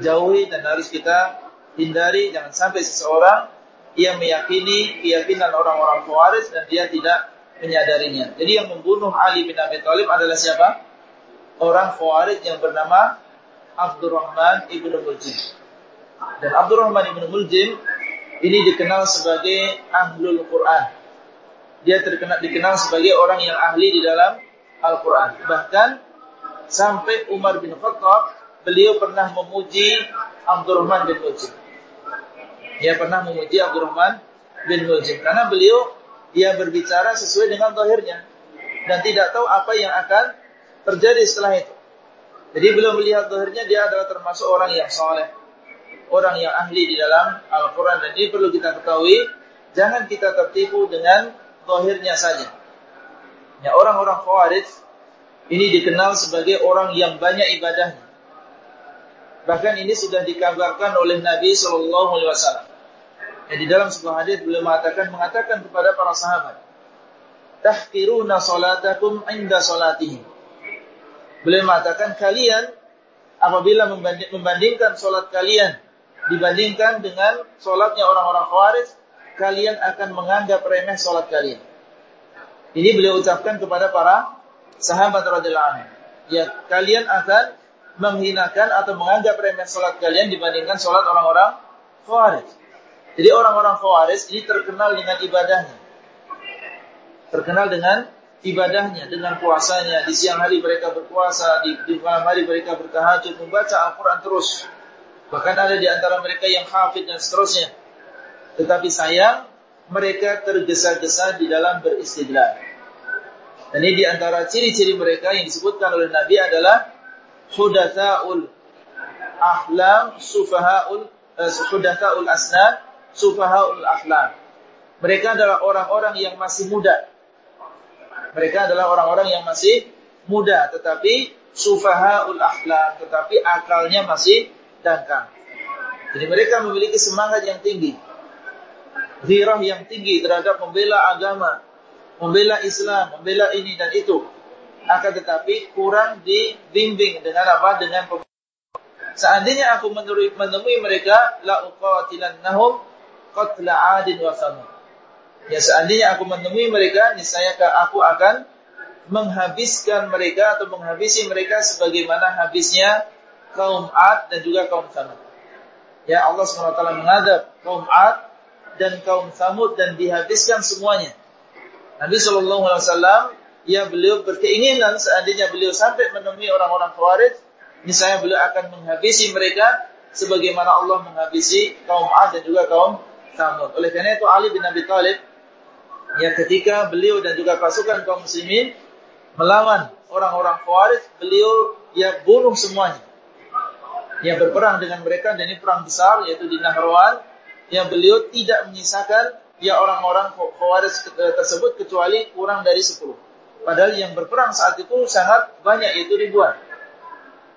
jauhi dan harus kita hindari. Jangan sampai seseorang yang meyakini keyakinan orang-orang khawarij dan dia tidak menyadarinya. Jadi yang membunuh Ali bin Abi Thalib adalah siapa? Orang khawarij yang bernama Abdurrahman ibnu Muljim. Dan Abdurrahman ibnu Muljim ini dikenal sebagai ahlul Quran. Dia terkenal dikenal sebagai orang yang ahli di dalam Al-Quran. Bahkan sampai Umar bin Khattab beliau pernah memuji Abdurrahman bin Muljim. Dia pernah memuji Abdurrahman bin Muljim karena beliau dia berbicara sesuai dengan zahirnya dan tidak tahu apa yang akan terjadi setelah itu. Jadi belum melihat zahirnya dia adalah termasuk orang yang soleh, orang yang ahli di dalam Al-Quran dan ini perlu kita ketahui. Jangan kita tertipu dengan zahirnya saja. Ya orang-orang Khawarij ini dikenal sebagai orang yang banyak ibadahnya. Bahkan ini sudah dikabarkan oleh Nabi Shallallahu Alaihi. Ya, di dalam sebuah hadis beliau mengatakan mengatakan kepada para sahabat, tahkiruna salatakum inda salatihim Beliau mengatakan kalian apabila membandingkan solat kalian dibandingkan dengan solatnya orang-orang Khawarij, kalian akan menganggap remeh solat kalian. Ini beliau ucapkan kepada para sahabat radhiyallahu anhu. Ya, kalian akan menghinakan atau menganggap remeh solat kalian dibandingkan solat orang-orang Khawarij. Jadi orang-orang Khawarij ini terkenal dengan ibadahnya. Terkenal dengan ibadahnya dengan puasanya. Di siang hari mereka berpuasa, di, di malam hari mereka bertahajud, membaca Al-Quran terus. Bahkan ada di antara mereka yang hafid dan seterusnya. Tetapi sayang, mereka tergesa-gesa di dalam beristidlal. Dan ini di antara ciri-ciri mereka yang disebutkan oleh Nabi adalah hudathaul ahlam sufahaul uh, hudathaul asnan sufahaul ahlam. Mereka adalah orang-orang yang masih muda mereka adalah orang-orang yang masih muda tetapi sufahaul akhlak, tetapi akalnya masih dangkal. Jadi mereka memiliki semangat yang tinggi. Zirah yang tinggi terhadap membela agama, membela Islam, membela ini dan itu. Akan tetapi kurang dibimbing dengan apa? Dengan Seandainya aku menemui mereka la uqatilannahum qatla 'adin wa samud. Ya seandainya aku menemui mereka, niscaya aku akan menghabiskan mereka atau menghabisi mereka sebagaimana habisnya kaum Ad dan juga kaum Samud. Ya Allah SWT mengadab kaum Ad dan kaum Samud dan dihabiskan semuanya. Nabi Shallallahu Alaihi ya beliau berkeinginan seandainya beliau sampai menemui orang-orang Khawarij, niscaya beliau akan menghabisi mereka sebagaimana Allah menghabisi kaum Ad dan juga kaum Samud. Oleh karena itu Ali bin Abi Thalib ya ketika beliau dan juga pasukan kaum muslimin melawan orang-orang Khawarij, beliau ya bunuh semuanya. Ya berperang dengan mereka dan ini perang besar yaitu di Nahrawan yang beliau tidak menyisakan ya orang-orang Khawarij tersebut kecuali kurang dari 10. Padahal yang berperang saat itu sangat banyak yaitu ribuan.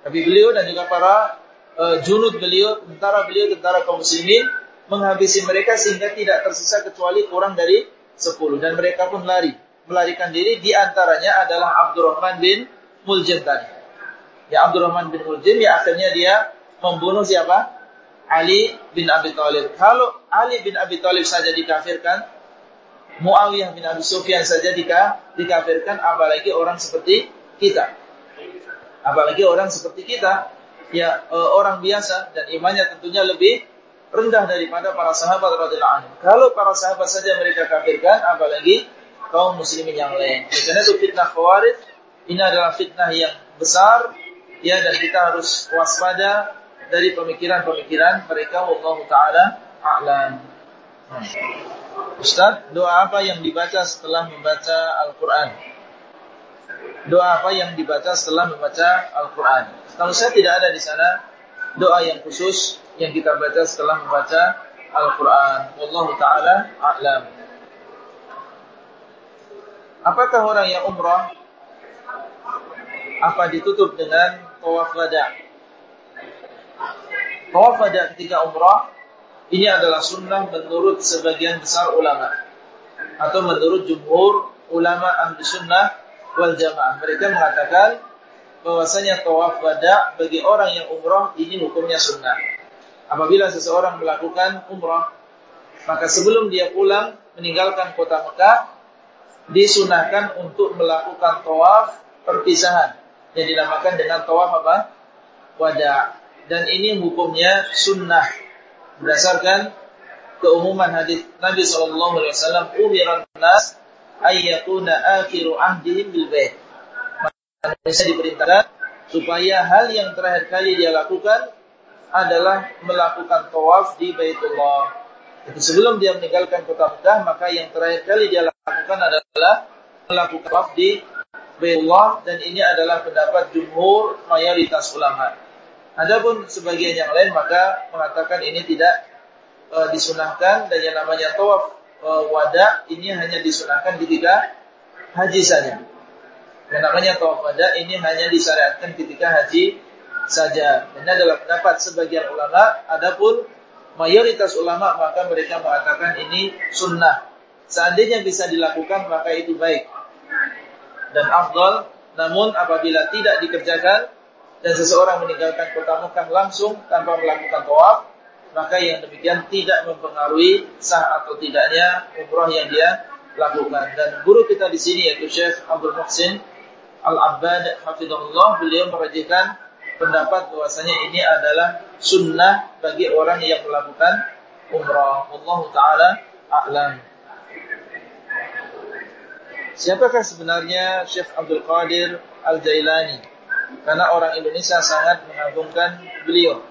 Tapi beliau dan juga para uh, junud beliau, tentara beliau, tentara kaum muslimin menghabisi mereka sehingga tidak tersisa kecuali kurang dari 10 dan mereka pun lari melarikan diri di antaranya adalah Abdurrahman bin Muljim tadi. Ya Abdurrahman bin Muljim ya akhirnya dia membunuh siapa? Ali bin Abi Thalib. Kalau Ali bin Abi Thalib saja dikafirkan, Muawiyah bin Abi Sufyan saja dikafirkan, apalagi orang seperti kita. Apalagi orang seperti kita, ya e, orang biasa dan imannya tentunya lebih rendah daripada para sahabat radhiyallahu anhu. Kalau para sahabat saja mereka kafirkan, apalagi kaum muslimin yang lain. Karena itu fitnah khawarij ini adalah fitnah yang besar ya dan kita harus waspada dari pemikiran-pemikiran mereka wallahu taala a'lam. Hmm. Ustaz, doa apa yang dibaca setelah membaca Al-Qur'an? Doa apa yang dibaca setelah membaca Al-Qur'an? Kalau saya tidak ada di sana doa yang khusus yang kita baca setelah membaca Al-Quran. Wallahu ta'ala a'lam. Apakah orang yang umrah apa ditutup dengan tawaf wada? Tawaf wada ketika umrah ini adalah sunnah menurut sebagian besar ulama atau menurut jumhur ulama ahli sunnah wal jamaah. Mereka mengatakan bahwasanya tawaf wada bagi orang yang umrah ini hukumnya sunnah. Apabila seseorang melakukan umrah, maka sebelum dia pulang meninggalkan kota Mekah, disunahkan untuk melakukan tawaf perpisahan yang dinamakan dengan tawaf apa? Wada. Dan ini hukumnya sunnah berdasarkan keumuman hadis Nabi sallallahu alaihi wasallam umiran nas ayyakuna akhiru ahdihim bil bait. Manusia diperintahkan supaya hal yang terakhir kali dia lakukan adalah melakukan tawaf di Baitullah. Jadi sebelum dia meninggalkan kota Mekah, maka yang terakhir kali dia lakukan adalah melakukan tawaf di Baitullah dan ini adalah pendapat jumhur mayoritas ulama. Adapun sebagian yang lain maka mengatakan ini tidak e, disunahkan dan yang namanya tawaf e, wada ini hanya disunahkan ketika haji saja. Yang namanya tawaf wada ini hanya disyariatkan ketika haji saja. Ini adalah pendapat sebagian ulama. Adapun mayoritas ulama maka mereka mengatakan ini sunnah. Seandainya bisa dilakukan maka itu baik dan afdal. Namun apabila tidak dikerjakan dan seseorang meninggalkan kota Mekah langsung tanpa melakukan tawaf, maka yang demikian tidak mempengaruhi sah atau tidaknya umrah yang dia lakukan. Dan guru kita di sini yaitu Syekh Abdul Muhsin Al-Abbad hafizahullah beliau merajihkan pendapat bahwasanya ini adalah sunnah bagi orang yang melakukan umrah. Allah taala a'lam. Siapakah sebenarnya Syekh Abdul Qadir Al-Jailani? Karena orang Indonesia sangat mengagungkan beliau.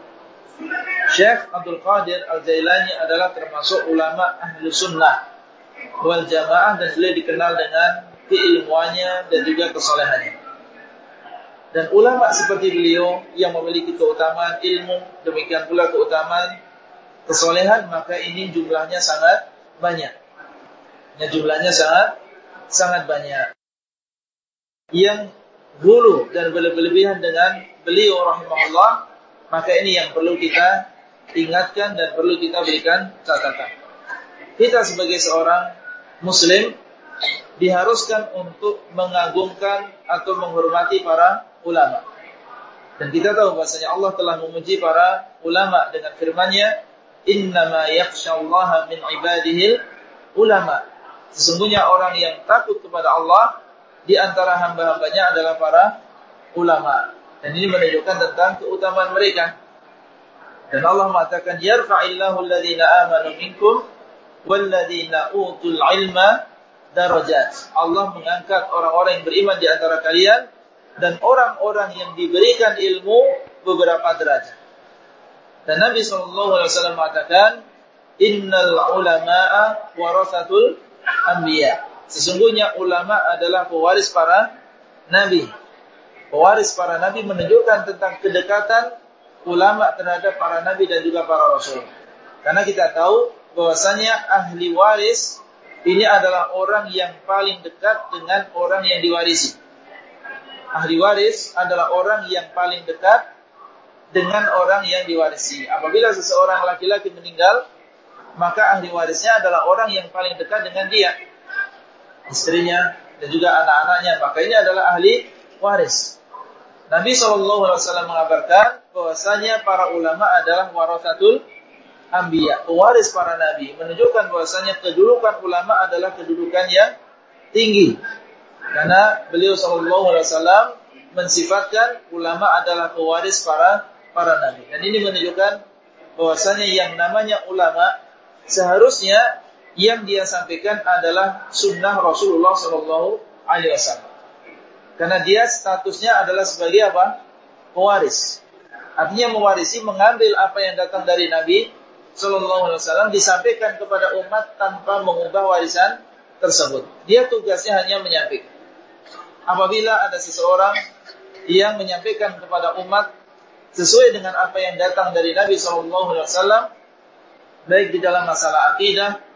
Syekh Abdul Qadir Al-Jailani adalah termasuk ulama ahlu sunnah wal jamaah dan beliau dikenal dengan keilmuannya dan juga kesolehannya. Dan ulama seperti beliau yang memiliki keutamaan ilmu, demikian pula keutamaan kesolehan, maka ini jumlahnya sangat banyak. Ya, jumlahnya sangat sangat banyak. Yang dulu dan berlebihan dengan beliau rahimahullah, maka ini yang perlu kita ingatkan dan perlu kita berikan catatan. Kita sebagai seorang muslim diharuskan untuk mengagungkan atau menghormati para ulama. Dan kita tahu bahasanya Allah telah memuji para ulama dengan firman-Nya, "Innama yakhsyallaha min ibadihil ulama." Sesungguhnya orang yang takut kepada Allah di antara hamba-hambanya adalah para ulama. Dan ini menunjukkan tentang keutamaan mereka. Dan Allah mengatakan, "Yarfa'illahu alladhina amanu minkum walladhina utul ilma darajat." Allah mengangkat orang-orang yang beriman di antara kalian dan orang-orang yang diberikan ilmu beberapa derajat. Dan Nabi SAW mengatakan, Innal ulama'a warasatul anbiya. Sesungguhnya ulama adalah pewaris para nabi. Pewaris para nabi menunjukkan tentang kedekatan ulama terhadap para nabi dan juga para rasul. Karena kita tahu bahwasanya ahli waris ini adalah orang yang paling dekat dengan orang yang diwarisi ahli waris adalah orang yang paling dekat dengan orang yang diwarisi. Apabila seseorang laki-laki meninggal, maka ahli warisnya adalah orang yang paling dekat dengan dia. Istrinya dan juga anak-anaknya. Maka ini adalah ahli waris. Nabi SAW mengabarkan bahwasanya para ulama adalah warasatul ambiya, pewaris para nabi, menunjukkan bahwasanya kedudukan ulama adalah kedudukan yang tinggi karena beliau wasallam mensifatkan ulama adalah pewaris para para nabi. Dan ini menunjukkan bahwasanya yang namanya ulama seharusnya yang dia sampaikan adalah sunnah Rasulullah sallallahu alaihi wasallam. Karena dia statusnya adalah sebagai apa? Pewaris. Artinya mewarisi mengambil apa yang datang dari Nabi Sallallahu Alaihi Wasallam disampaikan kepada umat tanpa mengubah warisan tersebut. Dia tugasnya hanya menyampaikan apabila ada seseorang yang menyampaikan kepada umat sesuai dengan apa yang datang dari Nabi SAW, baik di dalam masalah akidah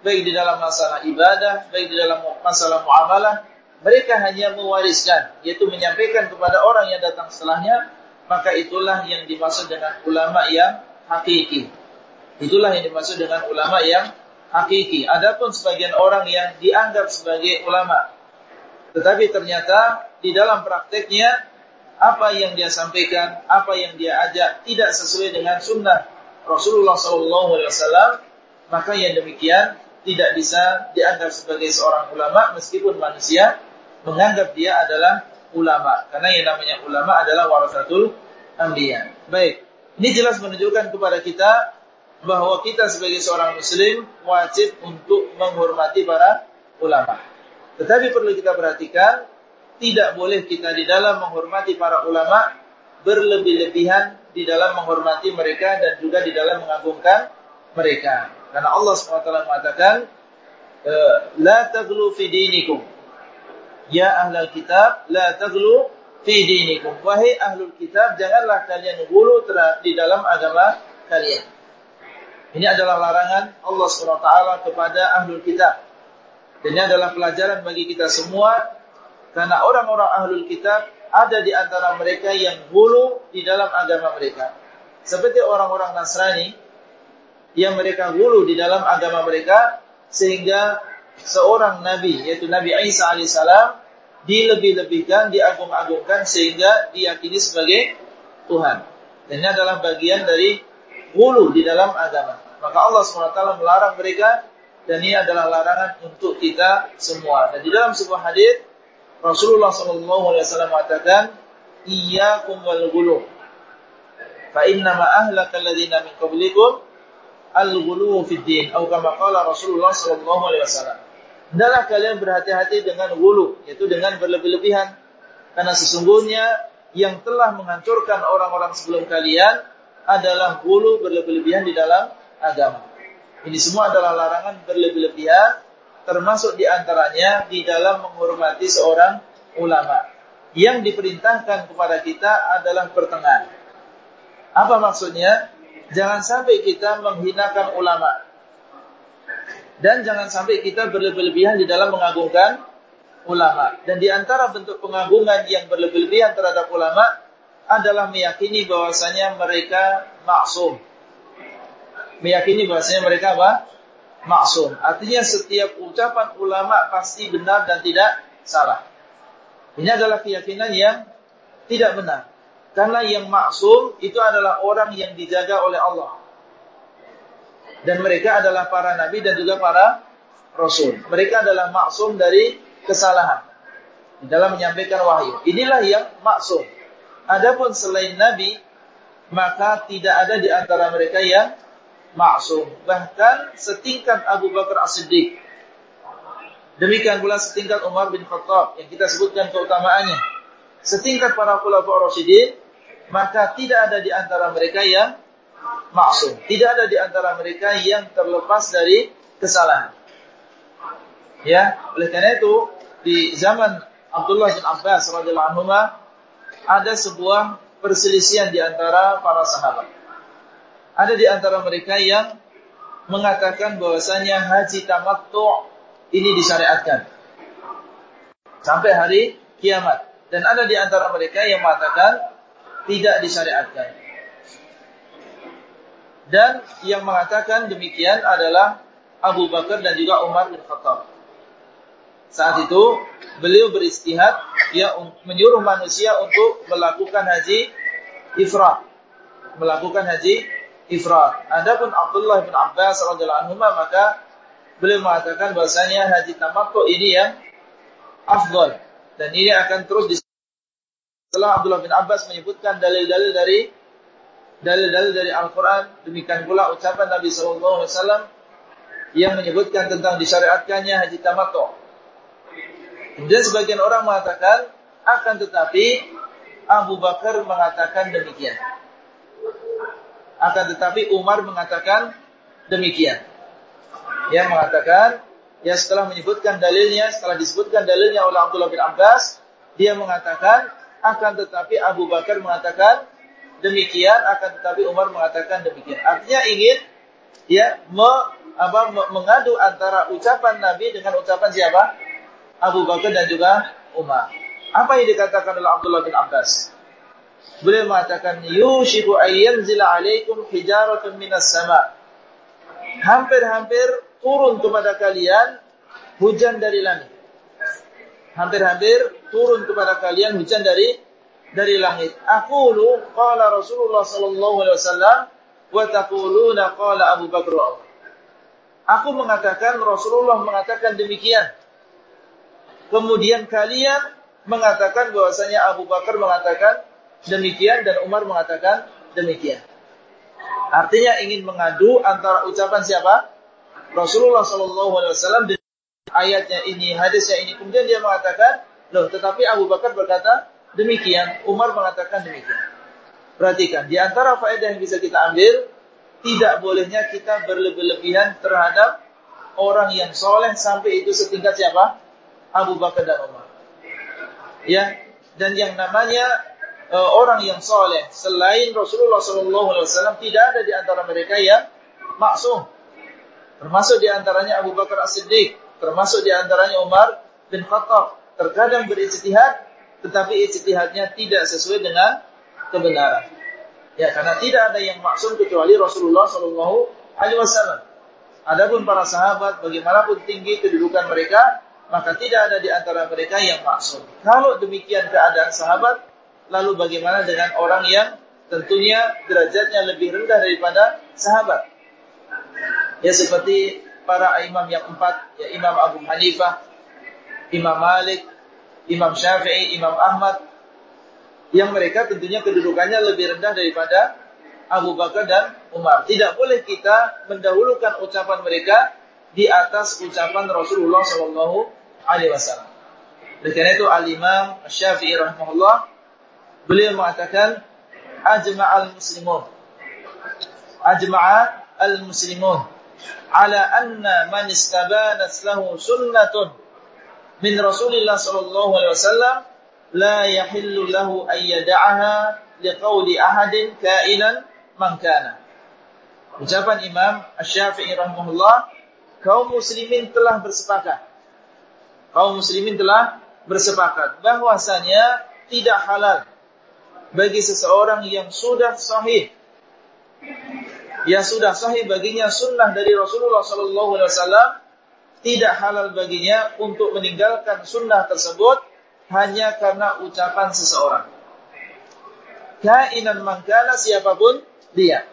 baik di dalam masalah ibadah, baik di dalam masalah muamalah, mereka hanya mewariskan, yaitu menyampaikan kepada orang yang datang setelahnya, maka itulah yang dimaksud dengan ulama yang hakiki. Itulah yang dimaksud dengan ulama yang hakiki. Adapun sebagian orang yang dianggap sebagai ulama, tetapi ternyata di dalam prakteknya apa yang dia sampaikan, apa yang dia ajak tidak sesuai dengan sunnah Rasulullah SAW, maka yang demikian tidak bisa dianggap sebagai seorang ulama meskipun manusia menganggap dia adalah ulama karena yang namanya ulama adalah warasatul anbiya. Baik, ini jelas menunjukkan kepada kita bahwa kita sebagai seorang muslim wajib untuk menghormati para ulama. Tetapi perlu kita perhatikan tidak boleh kita di dalam menghormati para ulama berlebih-lebihan di dalam menghormati mereka dan juga di dalam mengagungkan mereka. Karena Allah SWT mengatakan, eh, La taglu fi dinikum. Ya ahlal kitab, la taglu fi dinikum. Wahai ahlul kitab, janganlah kalian gulu di dalam agama kalian. Ini adalah larangan Allah SWT kepada ahlul kitab. Dan ini adalah pelajaran bagi kita semua. Karena orang-orang ahlul kitab ada di antara mereka yang gulu di dalam agama mereka. Seperti orang-orang Nasrani yang mereka gulu di dalam agama mereka sehingga seorang nabi yaitu Nabi Isa alaihissalam dilebih-lebihkan, diagung-agungkan sehingga diyakini sebagai Tuhan. Dan ini adalah bagian dari gulu di dalam agama. Maka Allah SWT melarang mereka dan ini adalah larangan untuk kita semua. Dan di dalam sebuah hadis Rasulullah SAW mengatakan, "Iyyakum wal ghulu." Fa inna ma ahlaka alladziina min qablikum al-ghuluw fid din atau kama qala Rasulullah sallallahu alaihi wasallam. Hendaklah kalian berhati-hati dengan gulu, yaitu dengan berlebih-lebihan. Karena sesungguhnya yang telah menghancurkan orang-orang sebelum kalian adalah gulu berlebih-lebihan di dalam agama. Ini semua adalah larangan berlebih-lebihan, termasuk di antaranya di dalam menghormati seorang ulama. Yang diperintahkan kepada kita adalah pertengahan. Apa maksudnya? Jangan sampai kita menghinakan ulama. Dan jangan sampai kita berlebih-lebihan di dalam mengagungkan ulama. Dan di antara bentuk pengagungan yang berlebih-lebihan terhadap ulama adalah meyakini bahwasanya mereka maksum. Meyakini bahwasanya mereka apa? Maksum. Artinya setiap ucapan ulama pasti benar dan tidak salah. Ini adalah keyakinan yang tidak benar. Karena yang maksum itu adalah orang yang dijaga oleh Allah. Dan mereka adalah para nabi dan juga para rasul. Mereka adalah maksum dari kesalahan dalam menyampaikan wahyu. Inilah yang maksum. Adapun selain nabi, maka tidak ada di antara mereka yang maksum. Bahkan setingkat Abu Bakar As-Siddiq. Demikian pula setingkat Umar bin Khattab yang kita sebutkan keutamaannya setingkat para khulafa rasyidin, maka tidak ada di antara mereka yang maksum. Tidak ada di antara mereka yang terlepas dari kesalahan. Ya, oleh karena itu di zaman Abdullah bin Abbas radhiyallahu anhu ada sebuah perselisihan di antara para sahabat. Ada di antara mereka yang mengatakan bahwasanya haji tamattu ini disyariatkan sampai hari kiamat. Dan ada di antara mereka yang mengatakan tidak disyariatkan. Dan yang mengatakan demikian adalah Abu Bakar dan juga Umar bin Khattab. Saat itu beliau beristihad ya menyuruh manusia untuk melakukan haji ifrat. Melakukan haji ifrat. Adapun Abdullah bin Abbas radhiyallahu anhu maka beliau mengatakan bahasanya haji tamattu ini yang afdal dan ini akan terus setelah Abdullah bin Abbas menyebutkan dalil-dalil dari dalil-dalil dari Al-Quran, demikian pula ucapan Nabi SAW yang menyebutkan tentang disyariatkannya haji tamattu. Kemudian sebagian orang mengatakan akan tetapi Abu Bakar mengatakan demikian. Akan tetapi Umar mengatakan demikian. Yang mengatakan ya setelah menyebutkan dalilnya, setelah disebutkan dalilnya oleh Abdullah bin Abbas, dia mengatakan akan tetapi Abu Bakar mengatakan demikian, akan tetapi Umar mengatakan demikian. Artinya ingin ya me apa mengadu antara ucapan Nabi dengan ucapan siapa? Abu Bakar dan juga Umar. Apa yang dikatakan oleh Abdullah bin Abbas? Beliau mengatakan yushiku ayyanzila alaikum hijaratun minas sama. Hampir-hampir turun kepada kalian hujan dari langit. Hampir-hampir turun kepada kalian hujan dari dari langit. Aku lu qala Rasulullah sallallahu alaihi wasallam wa taquluna qala Abu Bakar. Aku mengatakan Rasulullah mengatakan demikian. Kemudian kalian mengatakan bahwasanya Abu Bakar mengatakan demikian dan Umar mengatakan demikian. Artinya ingin mengadu antara ucapan siapa? Rasulullah Shallallahu Alaihi Wasallam ayatnya ini, hadisnya ini. Kemudian dia mengatakan, loh, tetapi Abu Bakar berkata demikian, Umar mengatakan demikian. Perhatikan, di antara faedah yang bisa kita ambil, tidak bolehnya kita berlebih-lebihan terhadap orang yang soleh sampai itu setingkat siapa? Abu Bakar dan Umar. Ya, dan yang namanya uh, orang yang soleh selain Rasulullah SAW tidak ada di antara mereka yang maksum. Termasuk di antaranya Abu Bakar As-Siddiq, termasuk di antaranya Umar bin Khattab. Terkadang berijtihad, tetapi ijtihadnya tidak sesuai dengan kebenaran. Ya, karena tidak ada yang maksum kecuali Rasulullah Shallallahu Alaihi Wasallam. Adapun para sahabat, bagaimanapun tinggi kedudukan mereka, maka tidak ada di antara mereka yang maksum. Kalau demikian keadaan sahabat, lalu bagaimana dengan orang yang tentunya derajatnya lebih rendah daripada sahabat? Ya seperti para imam yang empat, ya Imam Abu Hanifah, Imam Malik, Imam Syafi'i, Imam Ahmad, yang mereka tentunya kedudukannya lebih rendah daripada Abu Bakar dan Umar. Tidak boleh kita mendahulukan ucapan mereka di atas ucapan Rasulullah Wasallam. Oleh karena itu Al Imam Syafi'i rahimahullah beliau mengatakan ajma'al muslimun ajma'a al muslimun ala anna man istabanat lahu sunnatun min Rasulillah sallallahu alaihi wasallam la yahillu lahu an yada'aha liqauli ahadin kainan man kana. Ucapan Imam Asy-Syafi'i rahimahullah, kaum muslimin telah bersepakat. Kaum muslimin telah bersepakat bahwasanya tidak halal bagi seseorang yang sudah sahih yang sudah sahih baginya sunnah dari Rasulullah sallallahu alaihi wasallam tidak halal baginya untuk meninggalkan sunnah tersebut hanya karena ucapan seseorang. Kainan mangkana siapa pun dia.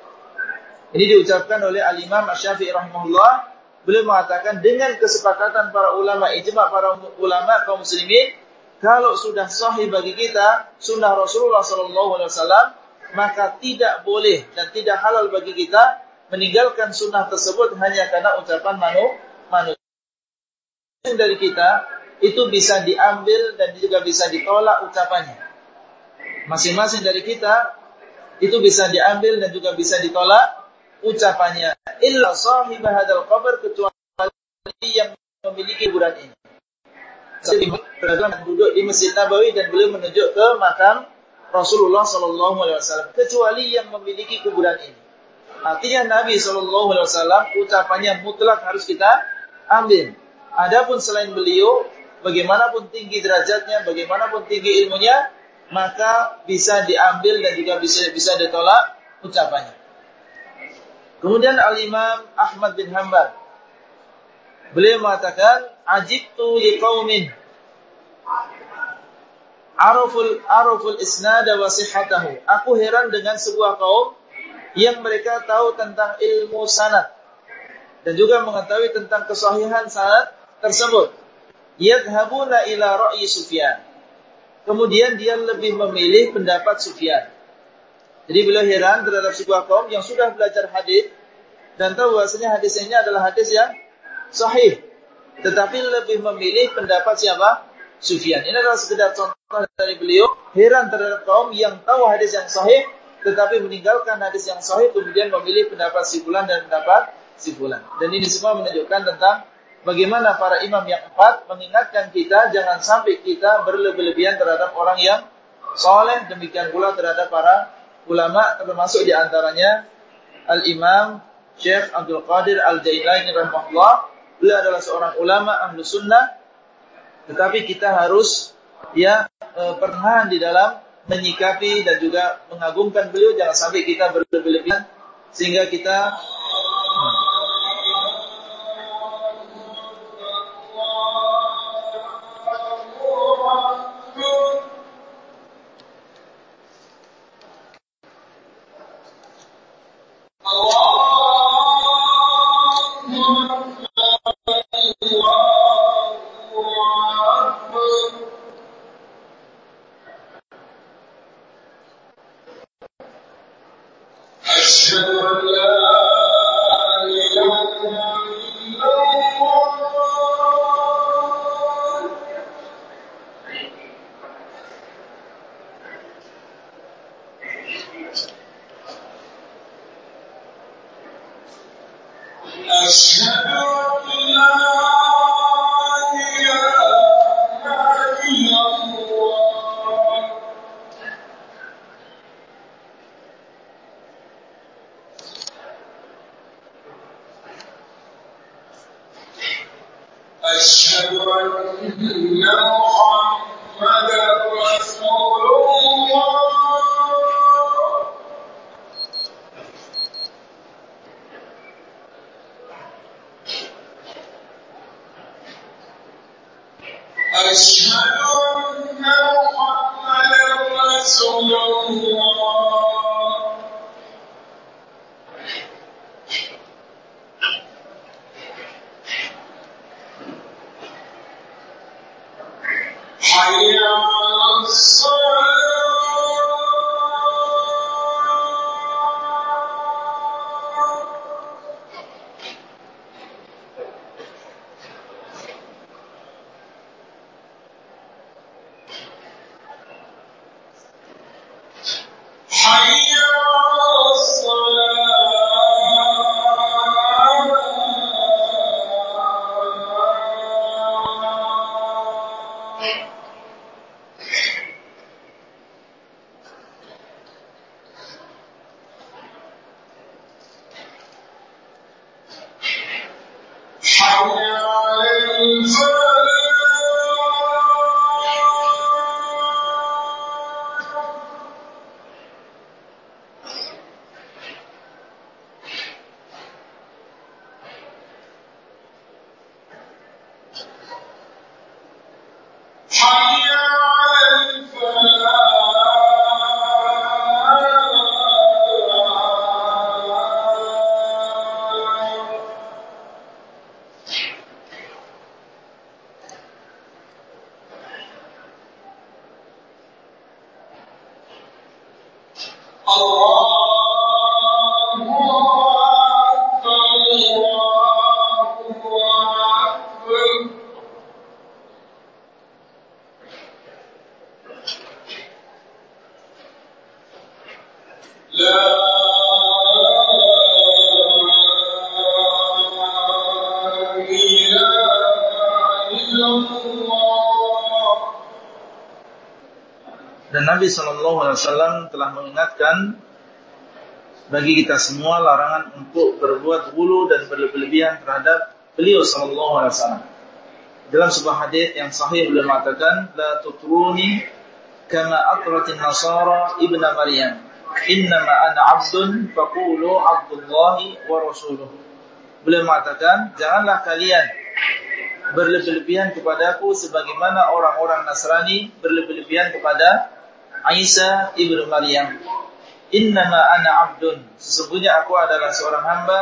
Ini diucapkan oleh Al-Imam Asy-Syafi'i rahimahullah. Beliau mengatakan dengan kesepakatan para ulama, ijma para ulama kaum muslimin, kalau sudah sahih bagi kita sunnah Rasulullah wasallam, maka tidak boleh dan tidak halal bagi kita meninggalkan sunnah tersebut hanya karena ucapan manu, manusia. Dari kita itu bisa diambil dan juga bisa ditolak ucapannya. Masing-masing dari kita itu bisa diambil dan juga bisa ditolak ucapannya. Illa sahibah hadal qabr kecuali yang memiliki kuburan ini. Jadi duduk di Masjid Nabawi dan beliau menunjuk ke makam Rasulullah Sallallahu Alaihi Wasallam kecuali yang memiliki kuburan ini. Artinya Nabi Sallallahu Alaihi Wasallam ucapannya mutlak harus kita ambil. Adapun selain beliau bagaimanapun tinggi derajatnya, bagaimanapun tinggi ilmunya, maka bisa diambil dan juga bisa bisa ditolak ucapannya. Kemudian Al-Imam Ahmad bin Hanbal beliau mengatakan ajibtu liqaumin araful araful isnad wa sihhatahu. Aku heran dengan sebuah kaum yang mereka tahu tentang ilmu sanad dan juga mengetahui tentang kesahihan sanad tersebut yadhabuna ila ra'yi Sufyan. Kemudian dia lebih memilih pendapat Sufyan. Jadi beliau heran terhadap sebuah kaum yang sudah belajar hadis dan tahu bahwasanya hadis ini adalah hadis yang sahih, tetapi lebih memilih pendapat siapa? Sufyan. Ini adalah sekedar contoh dari beliau heran terhadap kaum yang tahu hadis yang sahih tetapi meninggalkan hadis yang sahih kemudian memilih pendapat si dan pendapat si. Dan ini semua menunjukkan tentang bagaimana para imam yang empat mengingatkan kita jangan sampai kita berlebih-lebihan terhadap orang yang soleh, demikian pula terhadap para ulama termasuk di antaranya Al-Imam Syekh Abdul Qadir Al-Jailani rahimahullah. Beliau adalah seorang ulama ahlu sunnah. Tetapi kita harus ya e, pertahan di dalam menyikapi dan juga mengagungkan beliau. Jangan sampai kita berlebihan sehingga kita محمد رسول الله Nabi Shallallahu Alaihi Wasallam telah mengingatkan bagi kita semua larangan untuk berbuat bulu dan berlebihan terhadap beliau Shallallahu Alaihi Wasallam. Dalam sebuah hadis yang sahih beliau mengatakan, "La tutruni kama atratin nasara ibn Maryam. Innama ana abdun faqulu abdullahi wa rasuluh." Beliau mengatakan, "Janganlah kalian berlebihan kepadaku sebagaimana orang-orang Nasrani berlebihan kepada Isa ibnu Maryam. Innama ana abdun. Sesungguhnya aku adalah seorang hamba.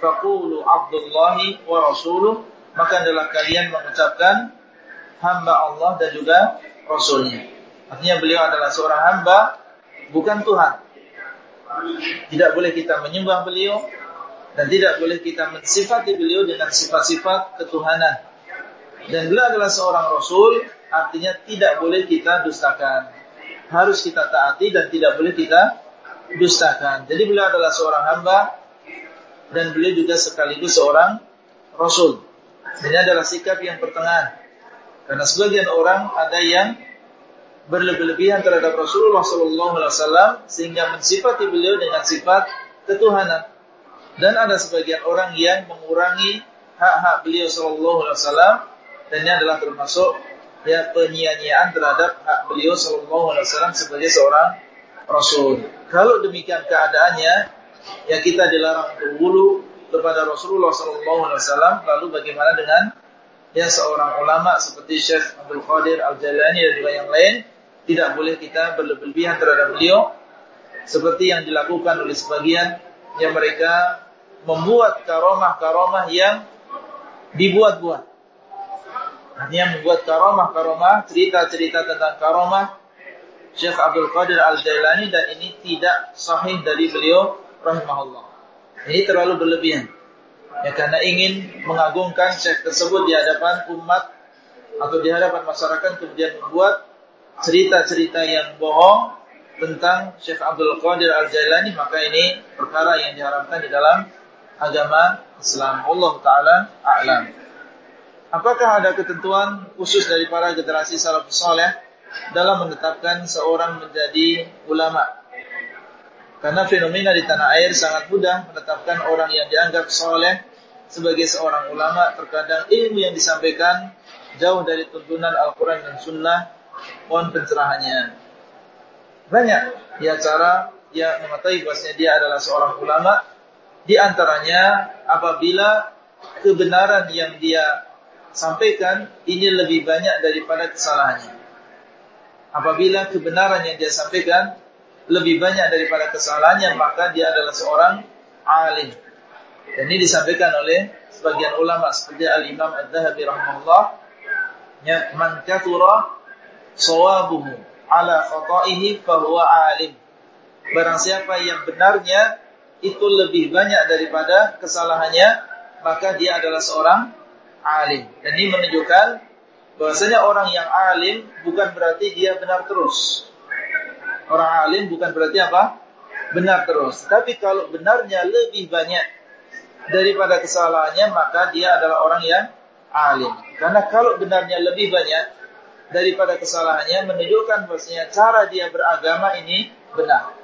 Faqulu Abdullahi wa rasuluh. Maka adalah kalian mengucapkan hamba Allah dan juga Rasulnya. Artinya beliau adalah seorang hamba, bukan Tuhan. Tidak boleh kita menyembah beliau dan tidak boleh kita mensifati beliau dengan sifat-sifat ketuhanan. Dan beliau adalah seorang Rasul, artinya tidak boleh kita dustakan harus kita taati dan tidak boleh kita dustakan. Jadi beliau adalah seorang hamba dan beliau juga sekaligus seorang rasul. Ini adalah sikap yang pertengahan. Karena sebagian orang ada yang berlebih-lebihan terhadap Rasulullah Sallallahu Alaihi Wasallam sehingga mensifati beliau dengan sifat ketuhanan. Dan ada sebagian orang yang mengurangi hak-hak beliau sallallahu alaihi wasallam dan ini adalah termasuk ya penyia-nyiaan terhadap hak beliau sallallahu alaihi wasallam sebagai seorang rasul. Kalau demikian keadaannya, ya kita dilarang wulu kepada Rasulullah sallallahu alaihi wasallam, lalu bagaimana dengan ya seorang ulama seperti Syekh Abdul Qadir Al-Jalani dan juga yang lain, tidak boleh kita berlebihan terhadap beliau seperti yang dilakukan oleh sebagian yang mereka membuat karomah-karomah yang dibuat-buat. Artinya membuat karomah-karomah, cerita-cerita tentang karomah Syekh Abdul Qadir Al-Jailani dan ini tidak sahih dari beliau rahimahullah. Ini terlalu berlebihan. Ya karena ingin mengagungkan Syekh tersebut di hadapan umat atau di hadapan masyarakat kemudian membuat cerita-cerita yang bohong tentang Syekh Abdul Qadir Al-Jailani maka ini perkara yang diharamkan di dalam agama Islam. Allah taala a'lam. Apakah ada ketentuan khusus dari para generasi salafus saleh dalam menetapkan seorang menjadi ulama? Karena fenomena di tanah air sangat mudah menetapkan orang yang dianggap soleh sebagai seorang ulama. Terkadang ilmu yang disampaikan jauh dari tuntunan Al-Quran dan Sunnah. Mohon pencerahannya. Banyak ya cara yang mengetahui bahwasanya dia adalah seorang ulama di antaranya apabila kebenaran yang dia sampaikan ini lebih banyak daripada kesalahannya. Apabila kebenaran yang dia sampaikan lebih banyak daripada kesalahannya, maka dia adalah seorang alim. Dan ini disampaikan oleh sebagian ulama seperti Al-Imam Ad-Dhahabi rahimahullah, ya man kathura sawabuhu ala khata'ihi fahuwa alim. Barang siapa yang benarnya itu lebih banyak daripada kesalahannya, maka dia adalah seorang alim. Dan ini menunjukkan bahwasanya orang yang alim bukan berarti dia benar terus. Orang alim bukan berarti apa? Benar terus. Tapi kalau benarnya lebih banyak daripada kesalahannya, maka dia adalah orang yang alim. Karena kalau benarnya lebih banyak daripada kesalahannya, menunjukkan bahwasanya cara dia beragama ini benar.